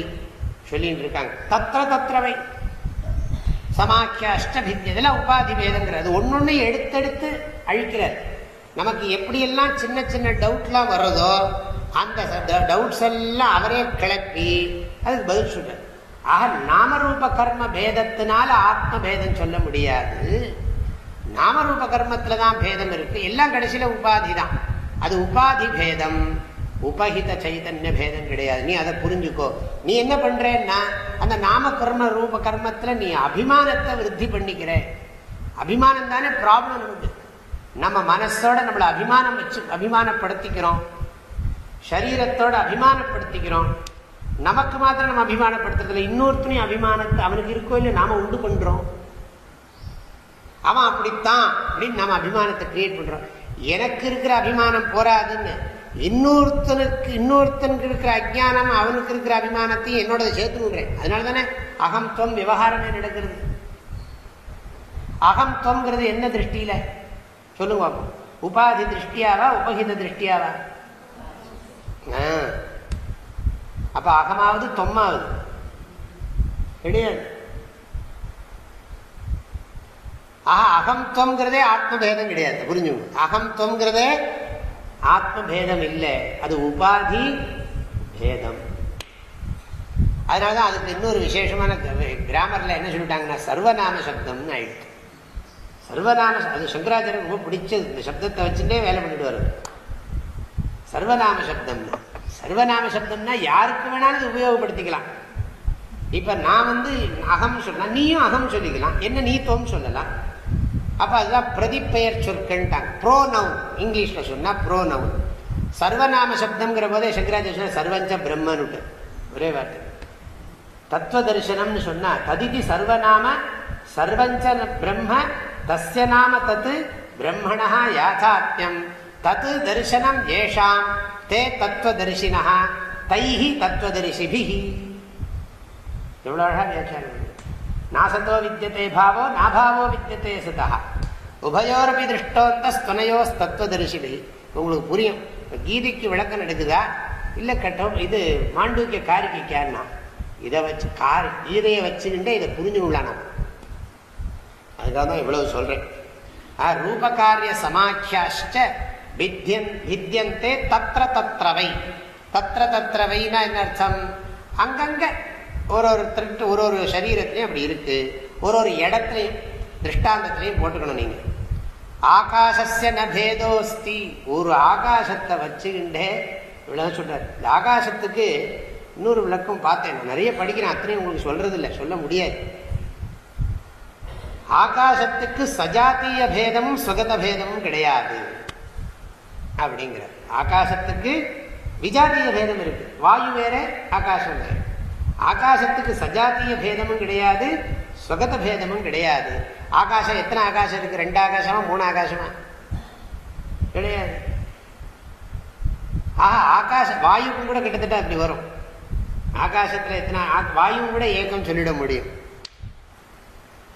சொல்லிட்டு இருக்காங்க. தத்திர தத்திரவை சமாக்கிய அஷ்டபித்ய இதெல்லாம் உபாதி வேதங்கிறது. ஒன்னொன்னு எடுத்தெடுத்து அழிக்கிறார் நமக்கு எப்படியெல்லாம் சின்ன சின்ன டவுட்லாம் வர்றதோ அந்த டவுட்ஸ் எல்லாம் அவரே கிளப்பி அதுக்கு பதில் சொல்றார். ஆக நாமரூப கர்ம பேதத்தினால ஆத்ம பேதம் சொல்ல முடியாது. நாமரூப கர்மத்தில் தான் பேதம் இருக்கு. எல்லாம் கடைசியில உபாதி தான். அது உபாதி பேதம். உபகித சைதன்ய பேதம் கிடையாது. நீ அதை புரிஞ்சுக்கோ. நீ என்ன பண்றேன்னா அந்த நாம கர்ம ரூப கர்மத்தில் நீ அபிமானத்தை விருத்தி பண்ணிக்கிற. அபிமானம் தானே ப்ராப்ளம் நமக்கு. நம்ம மனசோட நம்மளை அபிமானம் வச்சு அபிமானப்படுத்திக்கிறோம். சரீரத்தோட அபிமானப்படுத்திக்கிறோம். நமக்கு மாத்திரம் நம்ம அபிமானப்படுத்துறதுல இன்னொருத்தனையும் அபிமானத்தை அவனுக்கு இருக்கோ இல்லை நாம உண்டு பண்றோம். அவன் அப்படித்தான் அப்படின்னு நம்ம அபிமானத்தை கிரியேட் பண்றோம். எனக்கு இருக்கிற அபிமானம் போராதுன்னு இன்னொருத்தனுக்கு இன்னொருத்தனுக்கு இருக்கிற அஜானம் அவனுக்கு இருக்கிற அபிமானத்தையும் என்னோட சேர்த்து விடுறேன். அதனால தானே அகம் தொம் விவகாரமே நடக்கிறது. அகம் தொங்கிறது என்ன திருஷ்டியில? சொல்லுங்க உபாதி திருஷ்டியாவா உபகித திருஷ்டியாவா? அப்ப அகமாவது தொம்மாவது. கிடையாது. ஆஹா அகம் தொங்கிறதே ஆத்மபேதம் கிடையாது. புரிஞ்சுங்க. அகம் தொங்கிறதே ஆத்மபேதம் இல்லை. அது உபாதி பேதம். அதனாலதான் அதுக்கு இன்னொரு விசேஷமான கிராமர்ல என்ன சொல்லிட்டாங்கன்னா சர்வநாம சப்தம்னு ஆயிடுச்சு. சர்வநாம அது சங்கராச்சாரியர் ரொம்ப பிடிச்சது. இந்த சப்தத்தை வச்சுட்டே வேலை பண்ணிட்டு வருது சர்வநாம சப்தம்னா. சர்வநாம சப்தம்னா யாருக்கு வேணாலும் இது உபயோகப்படுத்திக்கலாம். இப்போ நான் வந்து அகம் சொல்லலாம் நீயும் அகம் சொல்லிக்கலாம். என்ன நீ தோம் சொல்லலாம். அப்போ அதுதான் பிரதிப்பெயர் சொற்கள்ட்டாங்க. ப்ரோ நவுன் இங்கிலீஷில் சொன்னால் ப்ரோ நவுன் சர்வநாம சப்தம்ங்கிற போதே சங்கராச்சாரிய சர்வஞ்ச பிரம்மனுட்டு. ஒரே வார்த்தை. தத்துவ தரிசனம்னு சொன்னால் ததிதி சர்வநாம சர்வஞ்ச பிரம்ம தஸ்ய நாம தத்து பிரம்மணா யாத்தாத்யம் தத்து தரிசனம் ஏஷாம் தே தத்துவதரிசினா தைஹி தத்துவதரிசிபிஹி எவ்வளோ அழகா வியாக்கியானம் நாசத்தோ வித்தியதே பாவோ நாபாவோ வித்தியதே சதா உபயோரபி திருஷ்டோந்த திருஷ்டோந்தஸ்துனையோஸ் தத்துவதரிசிபி உங்களுக்கு புரியும் கீதைக்கு விளக்கம் நடக்குதா இல்லை கட்டம் இது மாண்டூக்கிய காரிக்கைக்கான்னா இதை வச்சு கார் கீதையை வச்சுக்கிட்டே இதை புரிஞ்சுக்கலாம் நம்ம அதுக்காக தான் இவ்வளவு சொல்றேன். ரூபகாரிய சமாக்கியாஷ்ட வித்தியந்தே தத்திர தத்திரவை தத்திர தத்திரவைனா என்ன அர்த்தம்? அங்கங்க ஒரு ஒரு திருட்டு ஒரு ஒரு சரீரத்திலையும் அப்படி இருக்கு. ஒரு ஒரு இடத்துலையும் திருஷ்டாந்தத்திலையும் போட்டுக்கணும் நீங்க. ஆகாசஸ்ய நபேதோஸ்தி ஒரு ஆகாசத்தை வச்சுக்கிண்டே இவ்வளவு சொல்றாரு. இந்த ஆகாசத்துக்கு இன்னொரு விளக்கம் பார்த்தேன். நான் நிறைய படிக்கிறேன். அத்தனையும் உங்களுக்கு சொல்றது இல்லை சொல்ல முடியாது. ஆகாசத்துக்கு சஜாத்திய பேதம் சுகத பேதமும் கிடையாது. அப்படிங்கிற ஆகாசத்துக்கு விஜாத்திய பேதம் இருக்கு. வாயு வேற ஆகாசம் வேற. ஆகாசத்துக்கு சஜாத்திய பேதமும் கிடையாது சுகத பேதமும் கிடையாது. ஆகாசம் எத்தனை ஆகாசம் இருக்கு? ரெண்டு ஆகாசமா மூணு ஆகாசமா? கிடையாது. ஆஹா ஆகாச வாயுக்கும் கூட கிட்டத்தட்ட அப்படி வரும். ஆகாசத்துல எத்தனை வாயுவும் கூட ஏக்கம் சொல்லிட முடியும்.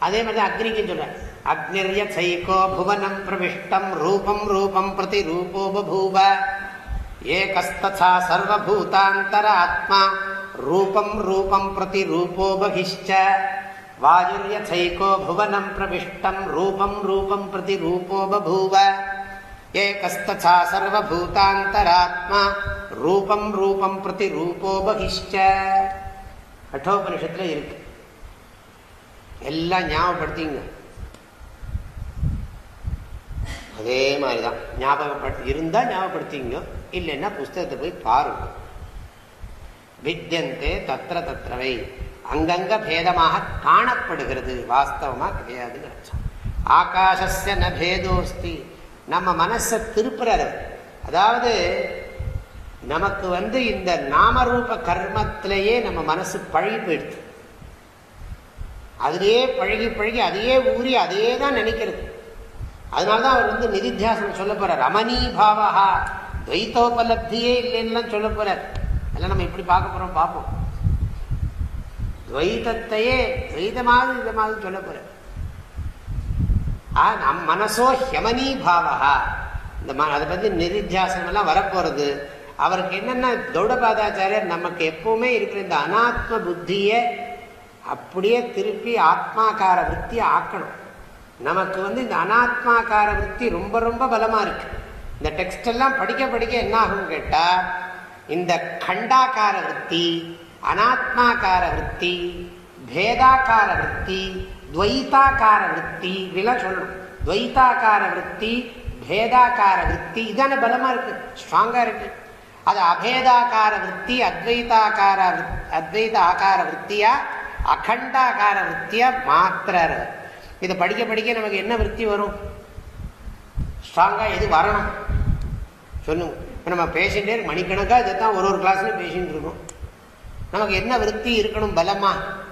அதே மாதிரி அக்னிக்கும் சொல்ற அக்னிர்ய சைகோ புவனம் பிரவிஷ்டம் ரூபம் ரூபம் பிரதி ரூபோ பூவ ஏகஸ்தா சர்வூதாந்தர ஆத்மா ரூபம் ரூபம் பிரதி ரூபோ பகிஷ்ட வாயுர்யசைகோ புவனம் பிரவிஷ்டம் ரூபம் ரூபம் பிரதி ரூபோ பூவ ஏகஸ்தா சர்வூதாந்தராத்மா ரூபம் ரூபம் பிரதி ரூபோ பகிஷ்ட கட்டோபனிஷத்துல இருக்கு. எல்லாம் ஞாபகப்படுத்திங்க. அதே மாதிரிதான். ஞாபகப்படுத்தி இருந்தா ஞாபகப்படுத்திங்க. இல்லைன்னா புஸ்தகத்தை போய் பாருங்க. வித்தியந்தே தத்திர தத்திரவை அங்கங்க பேதமாக காணப்படுகிறது. வாஸ்தவமா கிடையாதுன்னு அர்த்தம். ஆகாசஸ்ய ந பேதோஸ்தி. நம்ம மனசை திருப்புறாரு. அதாவது நமக்கு வந்து இந்த நாமரூப கர்மத்திலேயே நம்ம மனசு பழகி போயிடுது. அதிலேயே பழகி பழகி அதையே ஊறி அதையே தான் நினைக்கிறது. அதனால்தான் அவர் வந்து நிதித்தியாசனம் சொல்ல போறார். ரமணீ பாவா துவைத்தோபலப்தியே இல்லைன்னு சொல்ல போறார். அதெல்லாம் நம்ம எப்படி பார்க்க போறோம் பார்ப்போம். துவைத்தத்தையே துவைதமாக விதமாக சொல்ல போற நம் மனசோ ஹெமனி பாவா இந்த அதை பத்தி நிதித்தியாசனம் எல்லாம் வரப்போறது. அவருக்கு என்னென்ன கௌடபாதாச்சாரியர் நமக்கு எப்பவுமே இருக்கிற இந்த அனாத்ம புத்தியை அப்படியே திருப்பி ஆத்மாக்கார விற்பி ஆக்கணும். நமக்கு வந்து இந்த அனாத்மாக்கார விற்பி ரொம்ப ரொம்ப பலமாக இருக்கு. இந்த டெக்ஸ்ட் எல்லாம் படிக்க படிக்க என்ன ஆகும் கேட்டால் இந்த கண்டாக்கார விற்பி அனாத்மாக்கார விற்பி பேதாக்கார விற்பி துவைத்தாக்கார விற்பி இப்படிலாம் சொல்லணும். துவைத்தாக்கார விற்பி பேதாக்கார விற்பி இதான பலமாக இருக்கு. ஸ்ட்ராங்காக இருக்கு. அது அபேதாக்கார விற்பி அத்வைதாக்கார அத்வைத ஆகார விற்பியாக அகண்டாகார விற்த்தியா மாத்திர இதை படிக்க படிக்க நமக்கு என்ன விற்பி வரும்? ஸ்ட்ராங்காக எது வரணும்? சொல்லுங்க. இப்போ நம்ம பேசிகிட்டே மணிக்கணக்காக இதை தான் ஒரு ஒரு கிளாஸ்லையும் பேசிகிட்டு இருக்கோம். நமக்கு என்ன விற்பி இருக்கணும் பலமாக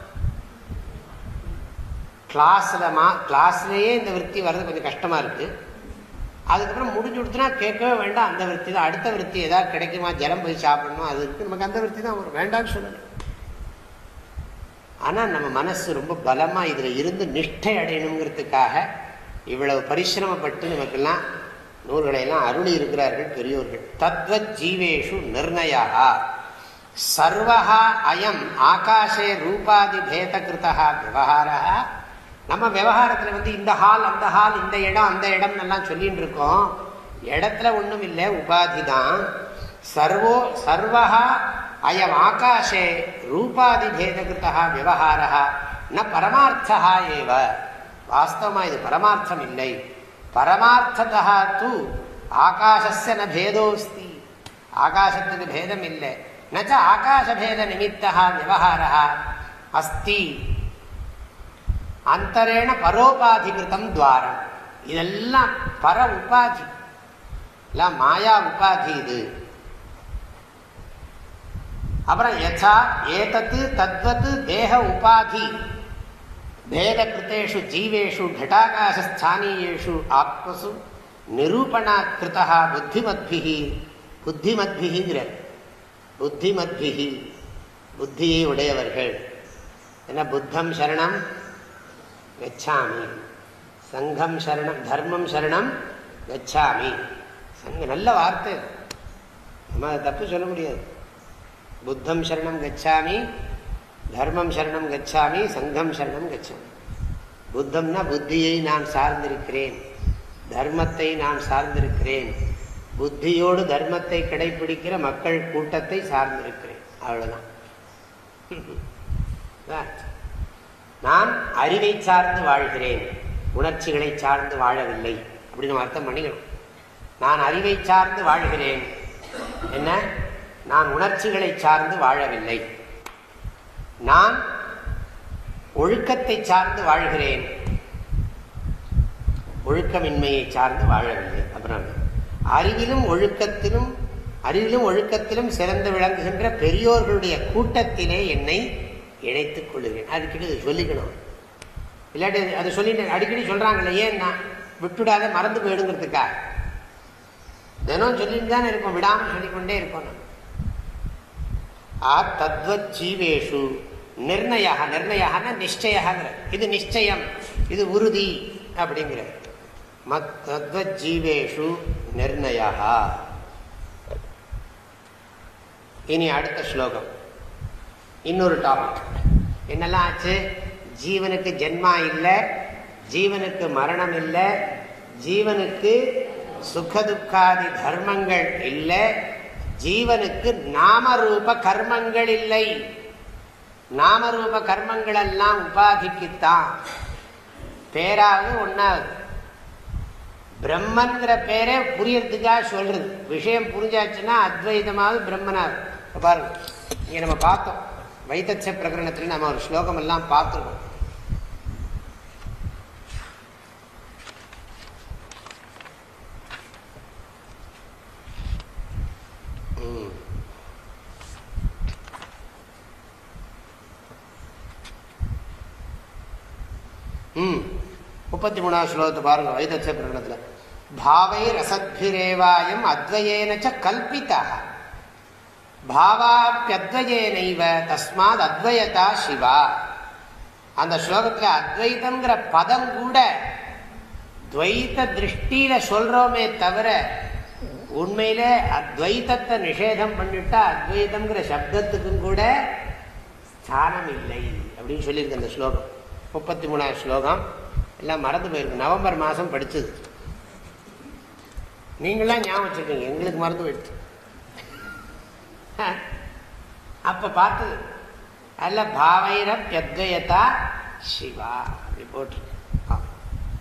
கிளாஸில் மா கிளாஸ்லேயே இந்த விற்பி வர்றது கொஞ்சம் கஷ்டமாக இருக்குது அதுக்கப்புறம் முடிஞ்சு கொடுத்துனா கேட்கவே வேண்டாம். அந்த விற்பி தான் அடுத்த விற்பி ஏதாவது கிடைக்குமா? ஜலம் போய் சாப்பிடணும். அது நமக்கு அந்த விற்பி தான் வரும். வேண்டாம்னு சொல்லணும் ஆனால் நம்ம மனசு ரொம்ப பலமாக இதில் இருந்து நிஷ்டை அடையணுங்கிறதுக்காக இவ்வளவு பரிசிரமப்பட்டு நமக்கெல்லாம் நூல்களையெல்லாம் அருள் அருளி இருக்கிறார்கள் பெரியோர்கள். தத்வத் ஜீவேஷு நிர்ணயா சர்வா அயம் ஆகாஷே ரூபாதி பேதகிருத்தா விவகாரா நம்ம விவகாரத்தில் வந்து இந்த ஹால் அந்த ஹால் இந்த இடம் அந்த இடம் எல்லாம் சொல்லிட்டு இருக்கோம். இடத்துல ஒன்றும் இல்லை உபாதி தான். சர்வோ சர்வா அயம் ஆகாஷே ரூபாதிபேதகிருத்தா விவகாரா ந பரமார்த்தா ஏவ வாஸ்தவமாக இது பரமார்த்தம் இல்லை பரமார்த்ததா தூ ஆகாசஸ்ய ந பேதோஸ்தி ஆகாசத்துக்கு பேதம் இல்லை நச்ச ஆகாஷபேத நிமித்தா விவகாரா அஸ்தி அந்தரேண பரோபாதிகிருத்தம் துவாரம் இதெல்லாம் பர உபாதி எல்லாம் மாயா உபாதி இது। அப்புறம் யதா ஏதத்து தத்வத் தேக உபாதி. பேதகிருத்தேஷு ஜீவேஷு கட்டாகாசஸ்தானீயேஷு ஆத்மசு நிரூபணாத் கிருத்தா புத்திமத்பிகி புத்திமத்பிகிங்கிறார் புத்திமத்பிகி புத்தியை உடையவர்கள் என்ன புத்தம் சரணம் கச்சாமி சங்கம் சரணம் தர்மம் சரணம் கச்சாமி சங்க நல்ல வார்த்தை நம்ம அதை தப்பு சொல்ல முடியாது புத்தம் சரணம் கச்சாமி தர்மம் சரணம் கச்சாமி சங்கம் சரணம் கச்சாமி. புத்தம்னா புத்தியை நான் சார்ந்திருக்கிறேன் தர்மத்தை நான் சார்ந்திருக்கிறேன். புத்தியோடு தர்மத்தை கடைபிடிக்கிற மக்கள் கூட்டத்தை சார்ந்திருக்கிறேன். அவ்வளோதான் நான் அறிவை சார்ந்து வாழ்கிறேன் உணர்ச்சிகளை சார்ந்து வாழவில்லை அப்படின்னு அர்த்தம் பண்ணிக்கணும். நான் அறிவை சார்ந்து வாழ்கிறேன். என்ன? நான் உணர்ச்சிகளை சார்ந்து வாழவில்லை. நான் ஒழுக்கத்தை சார்ந்து வாழ்கிறேன். ஒழுக்கமின்மையை சார்ந்து வாழவில்லை. அப்புறம் அறிவிலும் ஒழுக்கத்திலும் அறிவிலும் ஒழுக்கத்திலும் சிறந்து விளங்குகின்ற பெரியோர்களுடைய கூட்டத்திலே என்னை இணைத்துக் கொள்ளுகிறேன் அதுக்கிட்ட சொல்லிக்கணும். இல்லாட்டி அது சொல்லிட்டு அடிக்கடி சொல்றாங்களே ஏன் நான் விட்டுடாத மறந்து போயிடுங்கிறதுக்கா? தினம் சொல்லிட்டு தானே இருக்கும் விடாமல் சொல்லிக்கொண்டே இருக்கோம். ஆ தத்வத் ஜீவேஷு நிர்ணயா நிர்ணயான்னா நிச்சயங்கிற இது நிச்சயம் இது உறுதி அப்படிங்கிற மத் தத்வத் ஜீவேஷு நிர்ணயா இனி அடுத்த ஸ்லோகம் இன்னொரு டாபிக் என்னெல்லாம் ஆச்சு ஜீவனுக்கு ஜென்மா இல்லை ஜீவனுக்கு மரணம் இல்லை ஜீவனுக்கு சுகதுக்காதி தர்மங்கள் இல்லை ஜீவனுக்கு நாமரூப கர்மங்கள் இல்லை நாமரூப கர்மங்கள் எல்லாம் உபாதிக்குத்தான். பேராவது ஒன்னாவது பிரம்மன்கிற பேரே புரியறதுக்காக சொல்றது. விஷயம் புரிஞ்சாச்சுன்னா அத்வைதமாவது பிரம்மனாவது. பாருங்க. இங்க நம்ம பார்த்தோம். வைத்தச்ச பிரகரணத்தில் நம்ம ஒரு ஸ்லோகம் எல்லாம் பார்த்துருக்கோம். முப்பத்தி மூணாவது ஸ்லோகத்தை பாருங்க வைத்தச்ச பிரகடனத்தில். பாவை ரசத்பிரேவாயம் அத்வயேனச்ச கல்பிதா பாவாப்பியத்வயேனைவ தஸ்மாத் அத்வயதா சிவா. அந்த ஸ்லோகத்தில் அத்வைதங்கிற பதம் கூட துவைத்த திருஷ்டியில சொல்றோமே தவிர உண்மையில அத்வைத்தத்தை நிஷேதம் பண்ணிட்டா அத்வைதம்ங்கிற சப்தத்துக்கும் கூட ஸ்தானம் இல்லை அப்படின்னு சொல்லியிருக்கு அந்த ஸ்லோகம். முப்பத்தி மூணாவது ஸ்லோகம். எல்லாம் மறந்து போயிருக்கு. நவம்பர் மாதம் படித்தது நீங்களாம் ஞாபகம் வச்சுருக்கீங்க. எங்களுக்கு மறந்து போயிடுச்சு. அப்போ பார்த்தது அல்ல பாவைரம் எத்வயதா சிவா. அப்படி போட்டிருக்கு.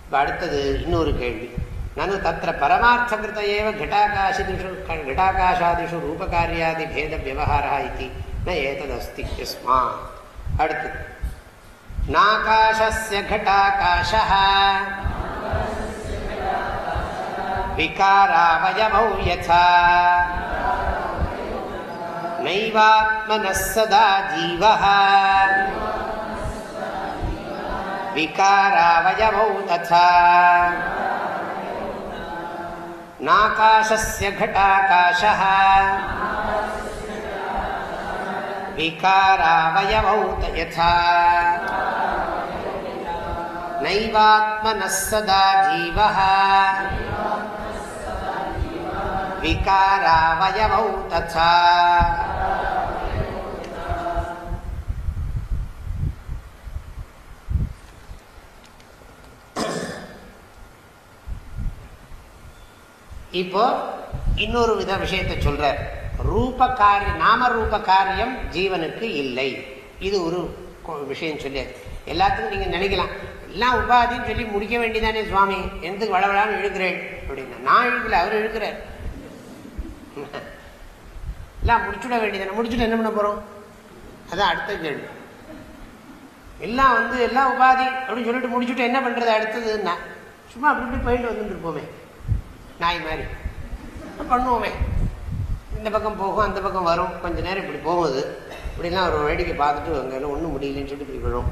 இப்போ அடுத்தது இன்னொரு கேள்வி. நனு தத்திர பரமார்த்தகிருத ஏவ घटाकाशिदिषु घटाकाशादिषु रूपकार्यादि भेद व्यवहारः इति न एतदस्ति यस्मात् அடுத்தது नाकाशस्य घटाकाशः विकारावयवौ यथा नैवात्मनः सदा जीवः विकारावयवौ तथा नाकाशस्य घटाकाशः विकारावयवौ यथा नैवात्मनः सदा जीवः विकारावयवौ तथा இப்போ இன்னொரு வித விஷயத்தை சொல்ற ரூப காரியம் நாம ரூப காரியம் ஜீவனுக்கு இல்லை. இது ஒரு விஷயம் சொல்லியாது எல்லாத்துக்கும் நீங்க நினைக்கலாம். எல்லாம் உபாதின்னு சொல்லி முடிக்க வேண்டியதானே சுவாமி? எந்தக்கு வளவளான்னு இழுக்கிறேன் அப்படின்னா நான் இழுக்கல அவர் இழுக்கிறார் எல்லாம் முடிச்சுட வேண்டியதானே. முடிச்சுட்டு என்ன பண்ண போறோம்? அதான் அடுத்த கேள்வி. எல்லாம் வந்து எல்லாம் உபாதி அப்படின்னு சொல்லிட்டு முடிச்சுட்டு என்ன பண்றது அடுத்ததுன்னா சும்மா அப்படி இப்படி போயிட்டு வந்துட்டு இருப்போமே. நாய் மாதிரி. பண்ணுவோமே. இந்த பக்கம் போகும் அந்த பக்கம் வரும். கொஞ்ச நேரம் இப்படி போகுது. இப்படிலாம் ஒரு வேடிக்கை பார்த்துட்டு அங்கே ஒன்றும் முடியலன்னு சொல்லிட்டு இப்படி விழும்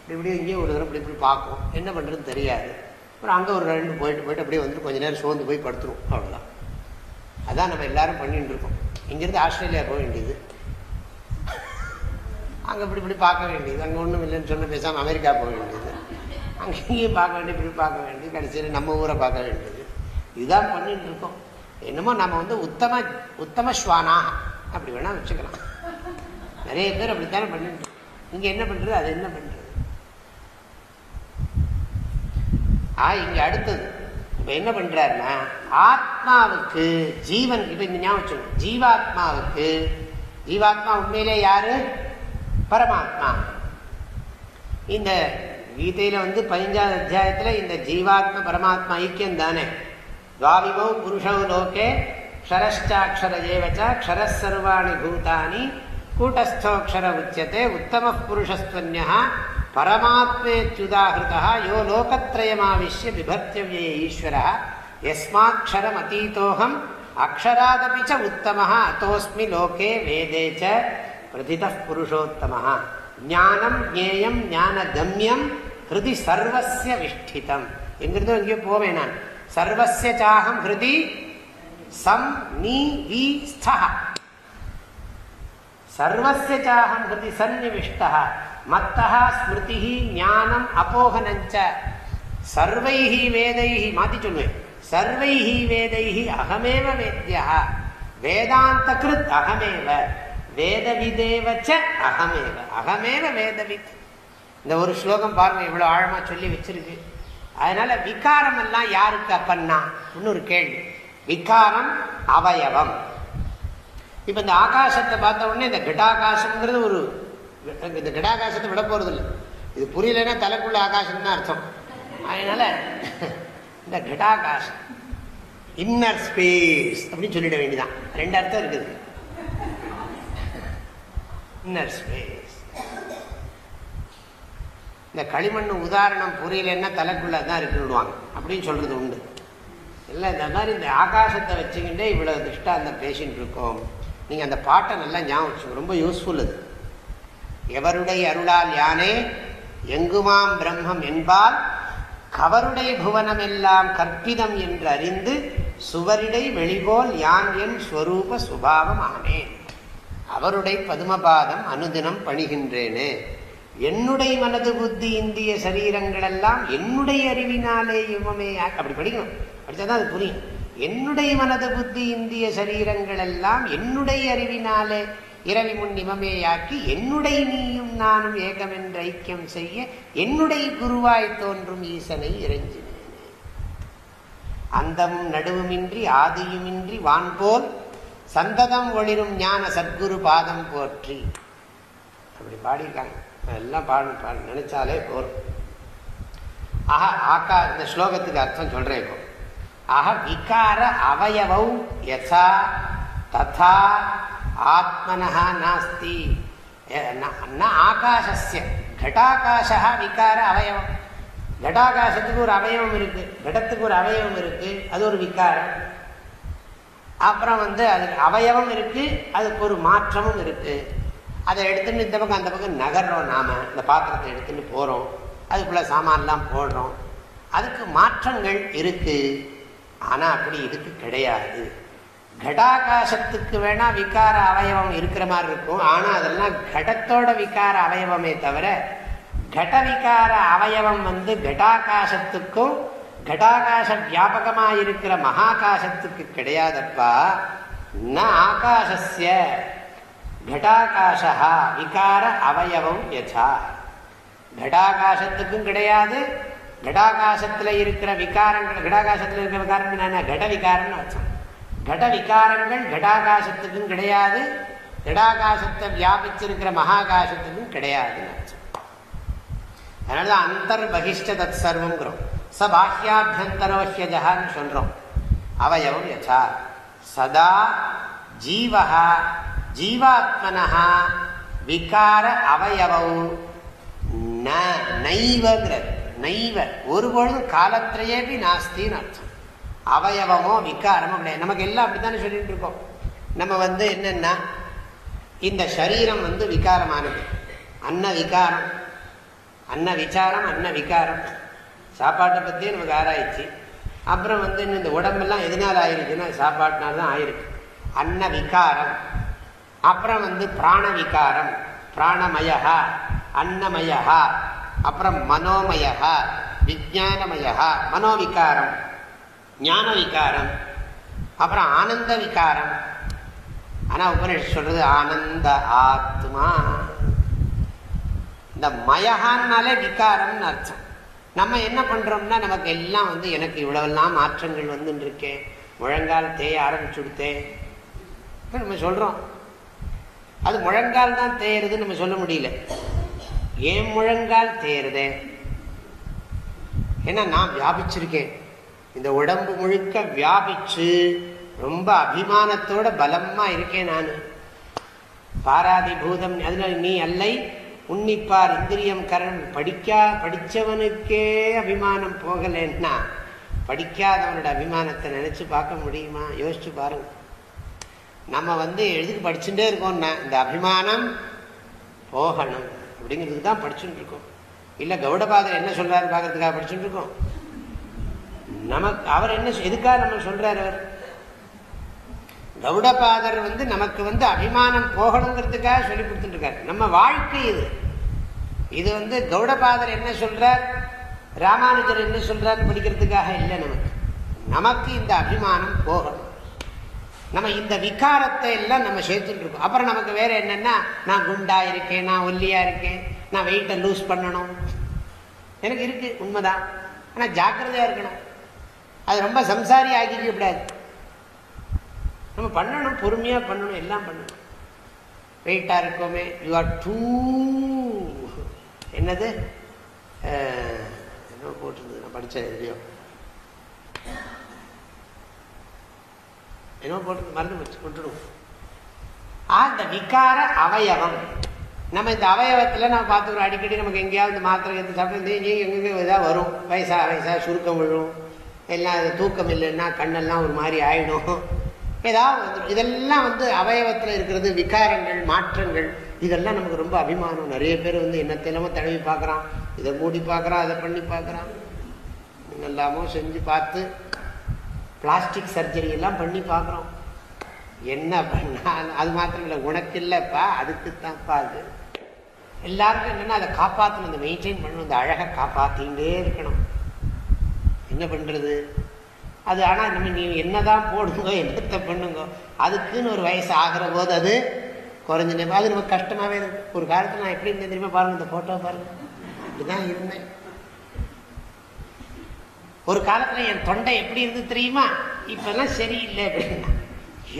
இப்படி இப்படி இங்கேயும் ஒரு தடவை இப்படி இப்படி பார்க்கும். என்ன பண்ணுறதுன்னு தெரியாது. அப்புறம் அங்கே ஒரு ரெண்டு போயிட்டு போயிட்டு அப்படியே வந்துட்டு கொஞ்ச நேரம் சோர்ந்து போய் படுத்துரும். அவ்வளோதான் அதான் நம்ம எல்லாரும் பண்ணிட்டு இருக்கோம். இங்கேருந்து ஆஸ்திரேலியா போக வேண்டியது. அங்கே இப்படி இப்படி பார்க்க வேண்டியது. அங்கே ஒன்றும் இல்லைன்னு சொன்ன பேசாமல் அமெரிக்கா போக வேண்டியது. அங்கே இங்கேயும் பார்க்க வேண்டியது இப்படி பார்க்க வேண்டியது. கடைசியில் நம்ம ஊரை பார்க்க வேண்டியது. இதுதான் பண்ணிட்டு இருக்கோம். என்னமோ நம்ம வந்து உத்தம உத்தம ஸ்வானா அப்படி வேணா வச்சுக்கலாம். நிறைய பேர் அப்படித்தானே பண்ணிட்டு இங்க என்ன பண்றது? அது என்ன பண்றது? ஆ இங்க அடுத்தது. இப்ப என்ன பண்றாருன்னா ஆத்மாவுக்கு ஜீவன் இப்ப இந்த ஞாபகம் ஜீவாத்மாவுக்கு ஜீவாத்மா உண்மையிலே யாரு? பரமாத்மா. இந்த கீதையில வந்து பதினஞ்சாவது அத்தியாயத்துல இந்த ஜீவாத்மா பரமாத்மா ஐக்கியம் தானே துவாவிமோ புருஷவு லோகே க்ஷரஷ்டாட்சர ஏவச்ச க்ஷரசர்வாணி பூதானி கூட்டஸ்தோக்ஷர உச்சத்தை உத்தம புருஷஸ்துவன்யா பரமாத்மேத்யுதாகிருதா யோ லோகத்ரயமாவிஷ்ய விபர்த்தவியே ஈஸ்வர எஸ்மாட்சரம் அதீதோகம் அக்ஷராதபி ச உத்தம அத்தோஸ்மி லோகே வேதே ச பிரதித புருஷோத்தம ஞானம் ஜேயம் ஞான கம்யம் ஹிருதி சர்வசிய விஷ்டிதம் எங்கிருந்தோ எங்கேயோ போவேன் நான் சர்வசிய சாகம் ஹிருதி சம் நீ வி ஸ்தா சர்வசிய சாகம் ஹிருதி சந்நிவிஷ்ட மத்தா ஸ்மிருதி ஞானம் அப்போகனஞ்ச சர்வைஹி வேதைஹி மாத்தி சொல்லுவேன் சர்வைஹி வேதைஹி அகமேவ வேத்யா வேதாந்த கிருத் அகமேவ. வேதவிதேவ அகமேவ. அகமேவ வேதவித். இந்த ஒரு ஸ்லோகம் பாருங்க இவ்வளவு ஆழமா சொல்லி வச்சிருக்கு. அதனால விகாரம் எல்லாம் யாருக்கு அப்பன்னா? இன்னொரு கேள்வி. விகாரம் அவயவம். இப்ப இந்த ஆகாசத்தை பார்த்த உடனே இந்த கிடாகாசம்ங்கிறது ஒரு இந்த கிடாகாசத்தை விட போறது இல்லை இது புரியலன்னா தலைக்குள்ள ஆகாசம் தான் அர்த்தம். அதனால இந்த கிடாகாசம் இன்னர் ஸ்பேஸ் அப்படின்னு சொல்லிட வேண்டியதான் ரெண்டு அர்த்தம் இருக்குது. இன்னர் ஸ்பேஸ் இந்த களிமண் உதாரணம் புரியலன்னா தலைக்குள்ள தான் இருக்குடுவாங்க அப்படின்னு சொல்றது உண்டு. இல்லை இந்த மாதிரி இந்த ஆகாசத்தை வச்சுக்கிட்டே இவ்வளோ திருஷ்டாந்தம் பேசிட்டு இருக்கோம். நீங்கள் அந்த பாட்டை நல்லா ஞாபகம் ரொம்ப யூஸ்ஃபுல் அது. எவருடைய அருளால் யானே எங்குமாம் பிரம்மம் என்பால் கவருடைய புவனம் எல்லாம் கற்பிதம் என்று அறிந்து சுவரிடை வெளிபோல் யான் என் ஸ்வரூப சுபாவம் ஆனேன். அவருடைய பதுமபாதம் அனுதினம் பணிகின்றேனே. என்னுடைய மனது புத்தி இந்திய சரீரங்கள் எல்லாம் என்னுடைய அறிவினாலே இவமே அப்படி படிக்கணும். படித்தாதான் அது புரியும். என்னுடைய மனது புத்தி இந்திய சரீரங்கள் எல்லாம் என்னுடைய அறிவினாலே இரவி முன் இமமேயாக்கி என்னுடைய நீயும் நானும் ஏகமென்று ஐக்கியம் செய்ய என்னுடைய குருவாய் தோன்றும் ஈசனை இறைஞ்சினேன். அந்தமும் நடுவுமின்றி ஆதியுமின்றி வான்போல் சந்ததம் ஒளிரும் ஞான சத்குரு பாதம் போற்றி. அப்படி பாடியிருக்காங்க. எல்லாம் பாடு பாடு. நினைச்சாலே போரும் ஆஹா ஆக்கா இந்த ஸ்லோகத்துக்கு அர்த்தம் சொல்றேன் இப்போ. அஹ விகார அவயவம் யசா ததா ஆத்மனா நாஸ்தி. ந ஆகாசஸ்ய. கட்டாகாசா விகார அவயவம். கட்டாகாசத்துக்கு ஒரு அவயவம் இருக்கு. கடத்துக்கு ஒரு அவயவம் இருக்கு. அது ஒரு விகாரம். அப்புறம் வந்து அதுக்கு அவயவம் இருக்கு. அதுக்கு ஒரு மாற்றமும் இருக்கு. அதை எடுத்துன்னு இந்த பக்கம் அந்த பக்கம் நகர்றோம் நாம. இந்த பாத்திரத்தை எடுத்துன்னு போறோம். அதுக்குள்ள சாமான்லாம் போடுறோம். அதுக்கு மாற்றங்கள் இருக்கு. ஆனா அப்படி இதுக்கு கிடையாது. கடாகாசத்துக்கு வேணா விகார அவயவம் இருக்கிற மாதிரி இருக்கும். ஆனா அதெல்லாம் கடத்தோட விகார அவயவமே தவிர கட விகார அவயவம் வந்து கடாகாசத்துக்கும் கடாகாச வியாபகமாக இருக்கிற மகாகாசத்துக்கு கிடையாதப்பா. ந ஆகாசஸ்ய. கடாகாசா விகார அவயவம் யசா கடாகாசத்துக்கும் கிடையாது. கடாகாசத்தில் இருக்கிற விகாரங்கள் கடாகாசத்தில் இருக்கிற விகாரம் என்ன? கட விகாரம்னு அர்த்தம். கட விகாரங்கள் கடாகாசத்துக்கும் கிடையாது. கடாகாசத்தை வியாபிச்சிருக்கிற மகாகாசத்துக்கும் கிடையாதுன்னு அர்த்தம் அதனாலதான் அந்தர் பகிஷ்ட தத் சர்வங்கிறோம் ச பாஹ்யாபியந்தரோஹ்யஜான்னு சொல்கிறோம் அவயவம் யசா சதா ஜீவகா ஜீவாத்மனா விகார அவயவம் நைவங்கிறது. நைவ. ஒரு பொழுதும் காலத்திலேயே நாஸ்தின்னு அர்த்தம். அவயவமோ விகாரமோ கிடையாது நமக்கு எல்லாம் அப்படித்தானே சொல்லிட்டு இருக்கோம். நம்ம வந்து என்னென்னா இந்த சரீரம் வந்து விகாரமானது. அன்ன விகாரம். அன்ன விசாரம் அன்ன விகாரம். சாப்பாட்டை பற்றியே நமக்கு ஆராய்ச்சி. அப்புறம் வந்து இந்த உடம்பெல்லாம் எதனால் ஆயிருக்குன்னா சாப்பாட்டினால்தான் ஆயிருக்கு. அன்ன விகாரம். அப்புறம் வந்து பிராண விகாரம் பிராணமயா அன்னமயா அப்புறம் மனோமயா விஜானமயா மனோவிகாரம் ஞான விகாரம் அப்புறம் ஆனந்த விகாரம் ஆனால் உபனிஷ் சொல்றது ஆனந்த ஆத்மா. இந்த மயகான்னாலே விகாரம்னு அர்த்தம். நம்ம என்ன பண்றோம்னா நமக்கு எல்லாம் வந்து எனக்கு இவ்வளவெல்லாம் மாற்றங்கள் வந்து இருக்கேன் முழங்கால் தேய ஆரம்பிச்சு கொடுத்தேன். நம்ம சொல்றோம். அது முழங்கால் தான் தேயறதுன்னு நம்ம சொல்ல முடியல. ஏன் முழங்கால் தேயறதே ஏன்னா நான் வியாபிச்சிருக்கேன். இந்த உடம்பு முழுக்க வியாபிச்சு ரொம்ப அபிமானத்தோட பலமா இருக்கேன் நான். பாராதி பூதம் அதனால நீ அல்லை உன்னிப்பார் இந்திரியம் கரண் படிக்கா படிச்சவனுக்கே அபிமானம் போகலன்னா படிக்காதவனோட அபிமானத்தை நினைச்சு பார்க்க முடியுமா? யோசிச்சு பாருங்க. நம்ம வந்து எழுதி படிச்சுட்டே இருக்கோம்னா இந்த அபிமானம் போகணும். அப்படிங்கிறதுக்கு தான் படிச்சுட்டு இருக்கோம். இல்லை கௌடபாதர் என்ன சொல்றாரு பார்க்கறதுக்காக படிச்சுட்டு இருக்கோம்? நமக்கு அவர் என்ன எதுக்காக நம்ம சொல்றாரு அவர்? கௌடபாதர் வந்து நமக்கு வந்து அபிமானம் போகணுங்கிறதுக்காக சொல்லி கொடுத்துட்டுருக்காரு. நம்ம வாழ்க்கை இது. இது வந்து கௌடபாதர் என்ன சொல்றார்? ராமானுஜர் என்ன சொல்றாரு படிக்கிறதுக்காக? இல்லை நமக்கு. நமக்கு இந்த அபிமானம் போகணும். நம்ம இந்த விகாரத்தை எல்லாம் நம்ம சேர்த்துட்டு இருக்கோம். அப்புறம் நமக்கு வேற என்னன்னா நான் குண்டா இருக்கேன் நான் ஒல்லியா இருக்கேன் நான் வெயிட்டை லூஸ் பண்ணணும். எனக்கு இருக்கு உண்மைதான். ஆனா ஜாக்கிரதையா இருக்கணும். அது ரொம்ப சம்சாரி ஆக்கிக்க கூடாது. நம்ம பண்ணணும் பொறுமையா பண்ணணும் எல்லாம் பண்ணணும். வெயிட்டா இருக்கோமே யூ ஆர் டூ என்னது? என்ன போட்டிருந்தது நான் படித்தேன் எதுலையோ. என்ன போட்டு மருந்து வச்சு கொண்டுடும் அந்த விகார அவயவம். நம்ம இந்த அவயவத்தில் நம்ம பார்த்துக்கிறோம் அடிக்கடி நமக்கு எங்கேயாவது மாத்திரை எடுத்து சாப்பிட்டு எங்கேயும் இதாக வரும். வயசா வயசா சுருக்கம் விழும். எல்லாம் தூக்கம் இல்லைன்னா கண்ணெல்லாம் ஒரு மாதிரி ஆயிடும். ஏதாவது வந்துடும் இதெல்லாம் வந்து அவயவத்தில் இருக்கிறது விகாரங்கள் மாற்றங்கள். இதெல்லாம் நமக்கு ரொம்ப அபிமானம். நிறைய பேர் வந்து என்னத்தெல்லாமோ தடவி பார்க்குறான். இதை மூடி பார்க்குறான் அதை பண்ணி பார்க்குறான். எல்லாமோ செஞ்சு பார்த்து பிளாஸ்டிக் சர்ஜரி எல்லாம் பண்ணி பார்க்குறோம். என்ன பண்ண அது மாத்திரம் இல்லை உனக்கு இல்லைப்பா அதுக்கு தான்ப்பா அது. எல்லாருக்கும் என்னென்னா அதை காப்பாற்றணும் அந்த மெயின்டைன் பண்ணணும் அந்த அழகை காப்பாற்றிகிட்டே இருக்கணும். என்ன பண்ணுறது அது ஆனால் நம்ம நீ என்னதான் போடுங்க என்னத்தை பண்ணுங்க அதுக்குன்னு ஒரு வயசு ஆகிற போது அது குறைஞ்ச அது நமக்கு கஷ்டமாகவே இருக்கு ஒரு காலத்தில் நான் எப்படி இருந்தேன் திரும்ப பாருங்கள் இந்த ஃபோட்டோ இப்படி தான் இருந்தேன். ஒரு காலத்தில் என் தொண்டை எப்படி இருந்து தெரியுமா? இப்பெல்லாம் சரியில்லை அப்படின்னா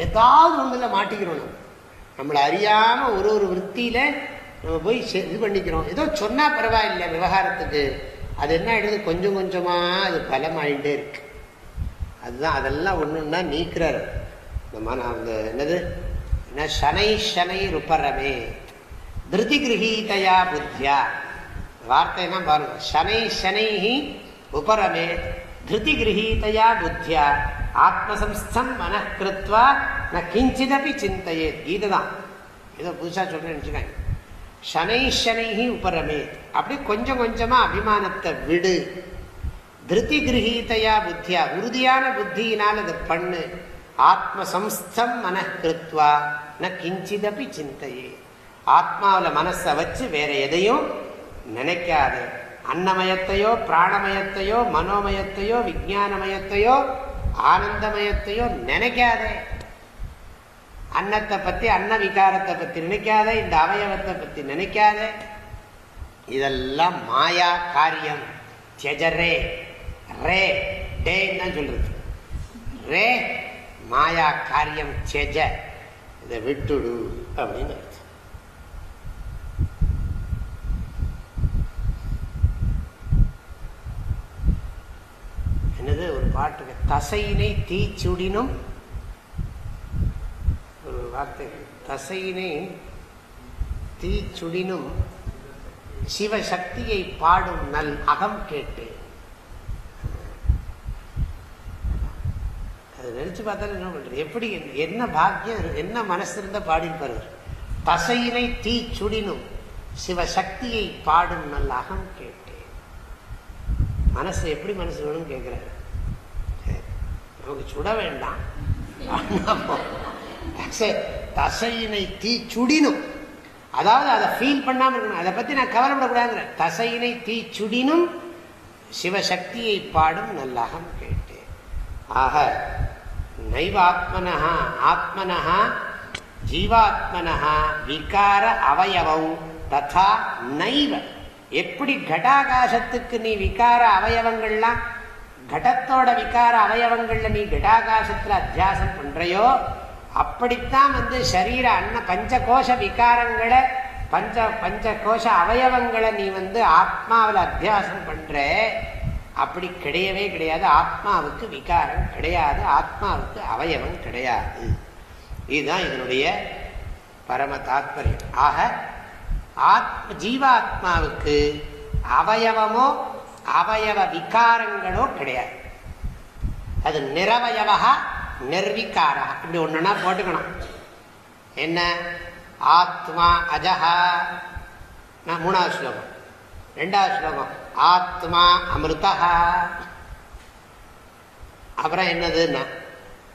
ஏதாவது ஒன்றில் மாட்டிக்கிறோம் நம்ம. நம்மளை அறியாமல் ஒரு ஒரு விற்த்தியில் நம்ம போய் இது பண்ணிக்கிறோம். ஏதோ சொன்னால் பரவாயில்லை விவகாரத்துக்கு. அது என்ன ஆகிடுது கொஞ்சம் கொஞ்சமாக அது பலமாயிட்டே இருக்கு. அதுதான் அதெல்லாம் ஒன்று ஒன்றா நீக்கிறார் இந்த அந்த என்னது? என்ன? சனை சனை ருப்பரமே. திருதி கிரகீதையா புத்தியா. வார்த்தைனா பாருங்க. சனை சனைஹி உபரமே திருதி கிரகீதையா புத்தியா ஆத்மசம்ஸ்தம் மனக்கிருத்வா ந கிஞ்சிதபி சிந்தையே கீதை தான் ஏதோ புதுசாக சொல்கிறேன்னு வச்சுக்காங்க ஷனை ஷனைஹி உபரமே அப்படி கொஞ்சம் கொஞ்சமாக அபிமானத்தை விடு। திருதி கிரகீதையா புத்தியா உறுதியான புத்தியினால் அதை பண்ணு। ஆத்மசம்ஸ்தம் மனக்கிருத்வா ந கிஞ்சிதபி சிந்தையே ஆத்மாவில் மனசை வச்சு வேற எதையும் நினைக்காது। அன்னமயத்தையோ பிராணமயத்தையோ மனோமயத்தையோ விஜயானமயத்தையோ ஆனந்தமயத்தையோ நினைக்காதே. அன்னத்தை பத்தி அன்ன விகாரத்தை பத்தி நினைக்காத இந்த அவயவத்தை பத்தி நினைக்காத. இதெல்லாம் மாயா காரியம். தியஜரே ரே டேன்னு சொல்றது. ரே மாயா காரியம் செஜ இதை விட்டுடு அப்படின்னு. என்னது? ஒரு பாட்டுக்கு தசையினை தீச்சுடினும் ஒரு வார்த்தை. தசையினை தீச்சுடினும் சிவசக்தியை பாடும் நல் அகம் கேட்டு. அது நினைச்சு பார்த்தாலும் என்ன பண்றது? எப்படி என்ன பாக்கியம் என்ன மனசு இருந்த பாடிப்பார் தசையினை தீ சுடினும் சிவசக்தியை பாடும் நல் அகம் கேட்டேன் மனசு எப்படி மனசு வேணும்னு கேட்கிறாரு? நமக்கு சுட வேண்டாம். தசையினை தீ சுடினும். அதாவது அதை ஃபீல் பண்ணாம இருக்கணும். அதை பத்தி நான் கவலைப்படக்கூடாதுங்கிற தசையினை தீ சுடினும் சிவசக்தியை பாடும் நல்லாகம் கேட்டேன். ஆக நைவ ஆத்மனஹா ஆத்மனஹா ஜீவாத்மனஹா விகார அவயவம் ததா நைவ. எப்படி கடாகாசத்துக்கு நீ விகார அவயவங்கள்லாம் கடத்தோட விகார அவயவங்கள்ல நீ கடாகாசத்துல அத்தியாசம் பண்றையோ அப்படித்தான் வந்து சரீர அன்ன பஞ்ச கோஷ விகாரங்களை பஞ்ச பஞ்ச கோஷ அவயவங்களை நீ வந்து ஆத்மாவில் அத்தியாசம் பண்ற. அப்படி கிடையவே கிடையாது. ஆத்மாவுக்கு விகாரம் கிடையாது. ஆத்மாவுக்கு அவயவம் கிடையாது. இதுதான் இதனுடைய பரம தாத்பரியம். ஆக ஆத்ம ஜீவாத்மாவுக்கு அவயவமோ அவயவ விகாரங்களோ கிடையாது. அது நிறவயவா நிர்விகாரா இப்படி ஒன்றுனா போட்டுக்கணும். என்ன? ஆத்மா அஜஹா. மூணாவது ஸ்லோகம். ரெண்டாவது ஸ்லோகம். ஆத்மா அமிர்தா அப்புறம் என்னதுன்னா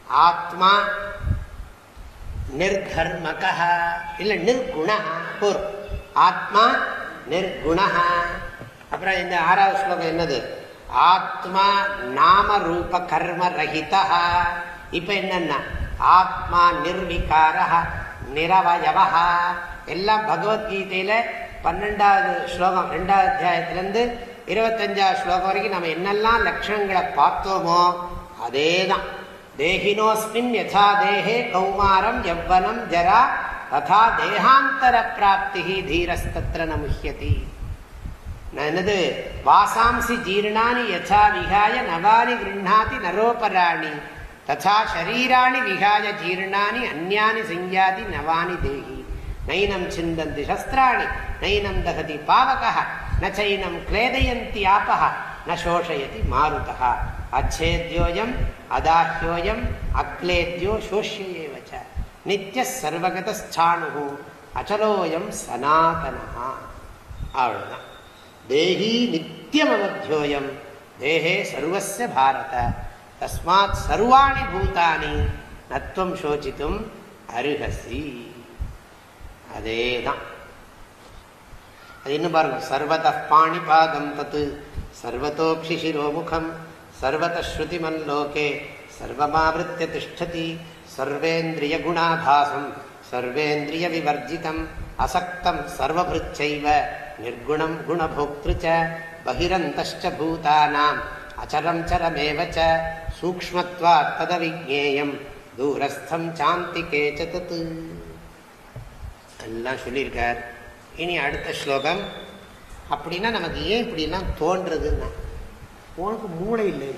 ஆத்மா நிர்கர்மக இல்லை நிர்குணா போர் ஆத்மா நிர்குணா அப்புறம் இந்த ஆறாவது ஸ்லோகம் என்னது? ஆத்மா நாம ரூப கர்ம ரஹிதா இப்ப என்னன்னா? ஆத்மா நிர்விகார நிரவயவா எல்லாம் பகவத்கீதையில பன்னெண்டாவது ஸ்லோகம் ரெண்டாவது அத்தியாயத்திலிருந்து இருபத்தஞ்சாவது ஸ்லோகம் வரைக்கும் நம்ம என்னெல்லாம் லட்சணங்களை பார்த்தோமோ அதே தான் தேகினோஸ்மின் யதா தேகே கௌமாரம் யவ்வனம் ஜரா ததா தேகாந்தர பிராப்தி தீரஸ்தத்திர நமுஹியதி. என்னது வாசாம்சி ஜீர்ணானி யசா விகாய நவானி கிருண்ணாதி நரோபராணி ததா ஷரீராணி விகாய ஜீர்ணானி அந்யானி சிங்காதி நவானி தேகி நைனம் சிந்தந்தி சஸ்திராணி நைனம் தகதி பாவக நைனம் கிளேதயந்தி ஆபக நோஷயதி சோஷயதி மாருதா அச்சேத்யோயம் அதாஹ்யோயம் அக்லேத்யோ சோஷ்யேவச்ச நித்திய சர்வகதாணு அச்சலோயம் சனாதனா அவ்வளோதான் தேகி நித்தியமவத்தியோயம் தேகே சர்வச பாரத தஸ்மாத் சர்வாணி பூதானி நத்துவம் சோச்சித்தும் அருகசி அதே தான் அது இன்னும் பாருங்க சர்வத பாணிபாதம் தத்து சர்வத்தோக்ஷி சிரோமுகம் சர்வத ஸ்ருதிமல்லோகே சர்வமாவிருத்திய திஷ்டதி சர்வேந்திரிய குணாபாசம் சர்வேந்திரிய விவர்ஜிதம் அசக்தம் சர்வபிருச்சைவ நிர்குணம் குணபோக்திருச்ச பகிரந்தச்ச பூதானாம் அச்சரம் சரமேவ சூக்மத்வா ததவிஜேயம் தூரஸ்தம் சாந்தி கேச்சத்து எல்லாம் சொல்லியிருக்கார். இனி அடுத்த ஸ்லோகம். அப்படின்னா நமக்கு ஏன் இப்படிலாம் தோன்றதுன்னா. உனக்கு மூளை இல்லை.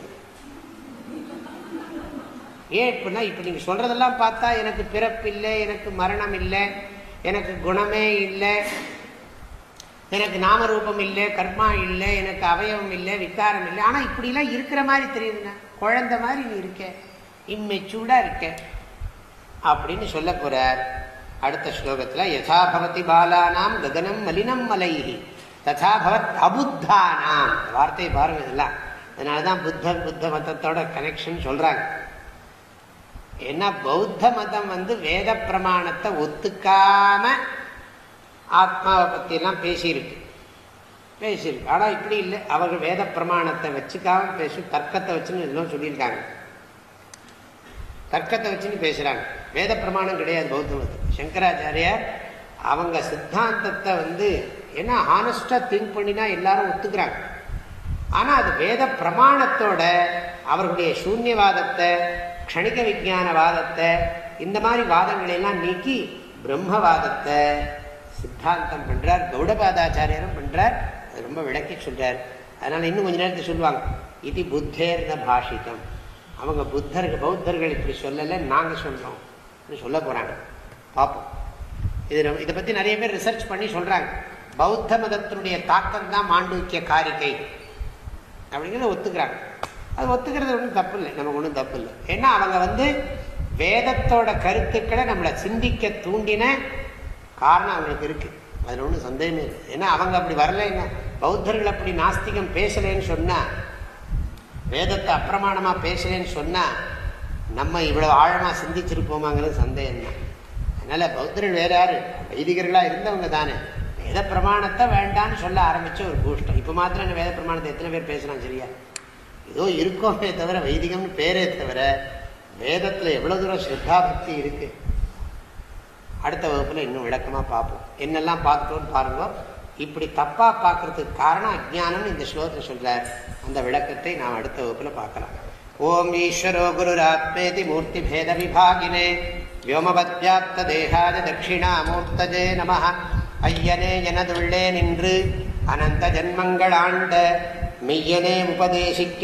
ஏன் இப்படின்னா இப்போ நீங்கள் சொல்கிறதெல்லாம் பார்த்தா எனக்கு பிறப்பு இல்லை எனக்கு மரணம் இல்லை எனக்கு குணமே இல்லை எனக்கு நாமரூபம் இல்லை கர்மா இல்லை எனக்கு அவயவம் இல்லை விக்காரம் இல்லை. ஆனால் இப்படிலாம் இருக்கிற மாதிரி தெரியுதுண்ணா குழந்த மாதிரி நீ இருக்க. இம்மெச்சூடாக இருக்க. அப்படின்னு சொல்ல போகிறார் அடுத்த ஸ்லோகத்தில் யதா பவதி பாலானாம் ககனம் மலினம் மலைஹி ததா பவத் அபுத்தானாம். வார்த்தை பாருங்க இதெல்லாம். அதனால தான் புத்த புத்த மதத்தோட கனெக்ஷன் சொல்கிறாங்க ஏன்னா பௌத்த மதம் வந்து வேத பிரமாணத்தை ஒத்துக்காமல் ஆத்மாவை பற்றியெல்லாம் பேசியிருக்கு. பேசியிருக்கு. ஆனால் இப்படி இல்லை. அவர்கள் வேத பிரமாணத்தை வச்சுக்காம பேசி தர்க்கத்தை வச்சுன்னு எல்லாம் சொல்லியிருக்காங்க. தர்க்கத்தை வச்சுன்னு பேசுகிறாங்க வேத பிரமாணம் கிடையாது பௌத்த சங்கராச்சாரியார் அவங்க சித்தாந்தத்தை வந்து ஏன்னா ஹானஸ்டாக திங்க் பண்ணினா எல்லாரும் ஒத்துக்கிறாங்க. ஆனால் அது வேத பிரமாணத்தோட அவர்களுடைய சூன்யவாதத்தை க்ஷணிக விஜானவாதத்தை இந்த மாதிரி வாதங்களையெல்லாம் நீக்கி பிரம்மவாதத்தை சித்தாந்தம் பண்றார் கௌடபாதாச்சாரியரும் பண்றார். அது ரொம்ப விளக்கி சொல்றார். அதனால இன்னும் கொஞ்ச நேரத்தை சொல்லுவாங்க இது புத்தேர்த பாஷிதம். அவங்க புத்தர்கள் பௌத்தர்கள் இப்படி சொல்லலை நாங்கள் சொல்றோம். சொல்ல போறாங்க. பார்ப்போம் இது இதை பத்தி நிறைய பேர் ரிசர்ச் பண்ணி சொல்றாங்க. பௌத்த மதத்தினுடைய தாக்கம் தான் மாண்டூக்கிய காரிகை அப்படிங்கிறத ஒத்துக்கிறாங்க. அது ஒத்துக்கிறது ஒன்றும் தப்பு இல்லை நமக்கு ஒன்றும் தப்பு இல்லை ஏன்னா அவங்க வந்து வேதத்தோட கருத்துக்களை நம்மளை சிந்திக்க தூண்டின காரணம் அவங்களுக்கு இருக்குது அதில் ஒன்றும் சந்தேகமே இல்லை. ஏன்னா அவங்க அப்படி வரலைன்னா பௌத்தர்கள் அப்படி நாஸ்திகம் பேசலேன்னு சொன்னால் வேதத்தை அப்பிரமாணமாக பேசலேன்னு சொன்னால் நம்ம இவ்வளோ ஆழமாக சிந்திச்சிருப்போமாங்கிறது சந்தேகம் தான். அதனால் பௌத்தர்கள் வேறு யார்? வைதிகர்களாக இருந்தவங்க தானே. வேத பிரமாணத்தை வேண்டான்னு சொல்ல ஆரம்பித்த ஒரு கூஷ்டம். இப்போ மாத்திரம் வேத பிரமாணத்தை எத்தனை பேர் பேசுகிறான் சரியா? ஏதோ இருக்கோமே தவிர வைதிகம்னு பேரே தவிர வேதத்தில் எவ்வளோ தூரம் ஸ்ரத்தா பக்தி இருக்குது அடுத்த வகுப்பில் இன்னும் விளக்கமாக பார்ப்போம். என்னெல்லாம் பார்த்துட்டோன்னு பாருங்க. இப்படி தப்பாக பார்க்கறதுக்கு காரணம் அஜானம் இந்த ஸ்லோகத்தில் சொல்கிறார் அந்த விளக்கத்தை நாம் அடுத்த வகுப்பில் பார்க்கலாம். ஓம் ஈஸ்வரோ குருராத்மேதி மூர்த்தி பேத விபாகினே வியோமபத்யாப்த தேகாத தட்சிணாமூர்த்தஜே நம ஐயனே எனதுள்ளே நின்று அனந்த ஜென்மங்களாண்ட மெய்யனே உபதேசிக்க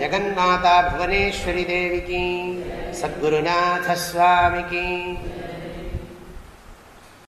जगन्माता भुवनेश्वरी देवी की सद्गुनाथस्वामी की।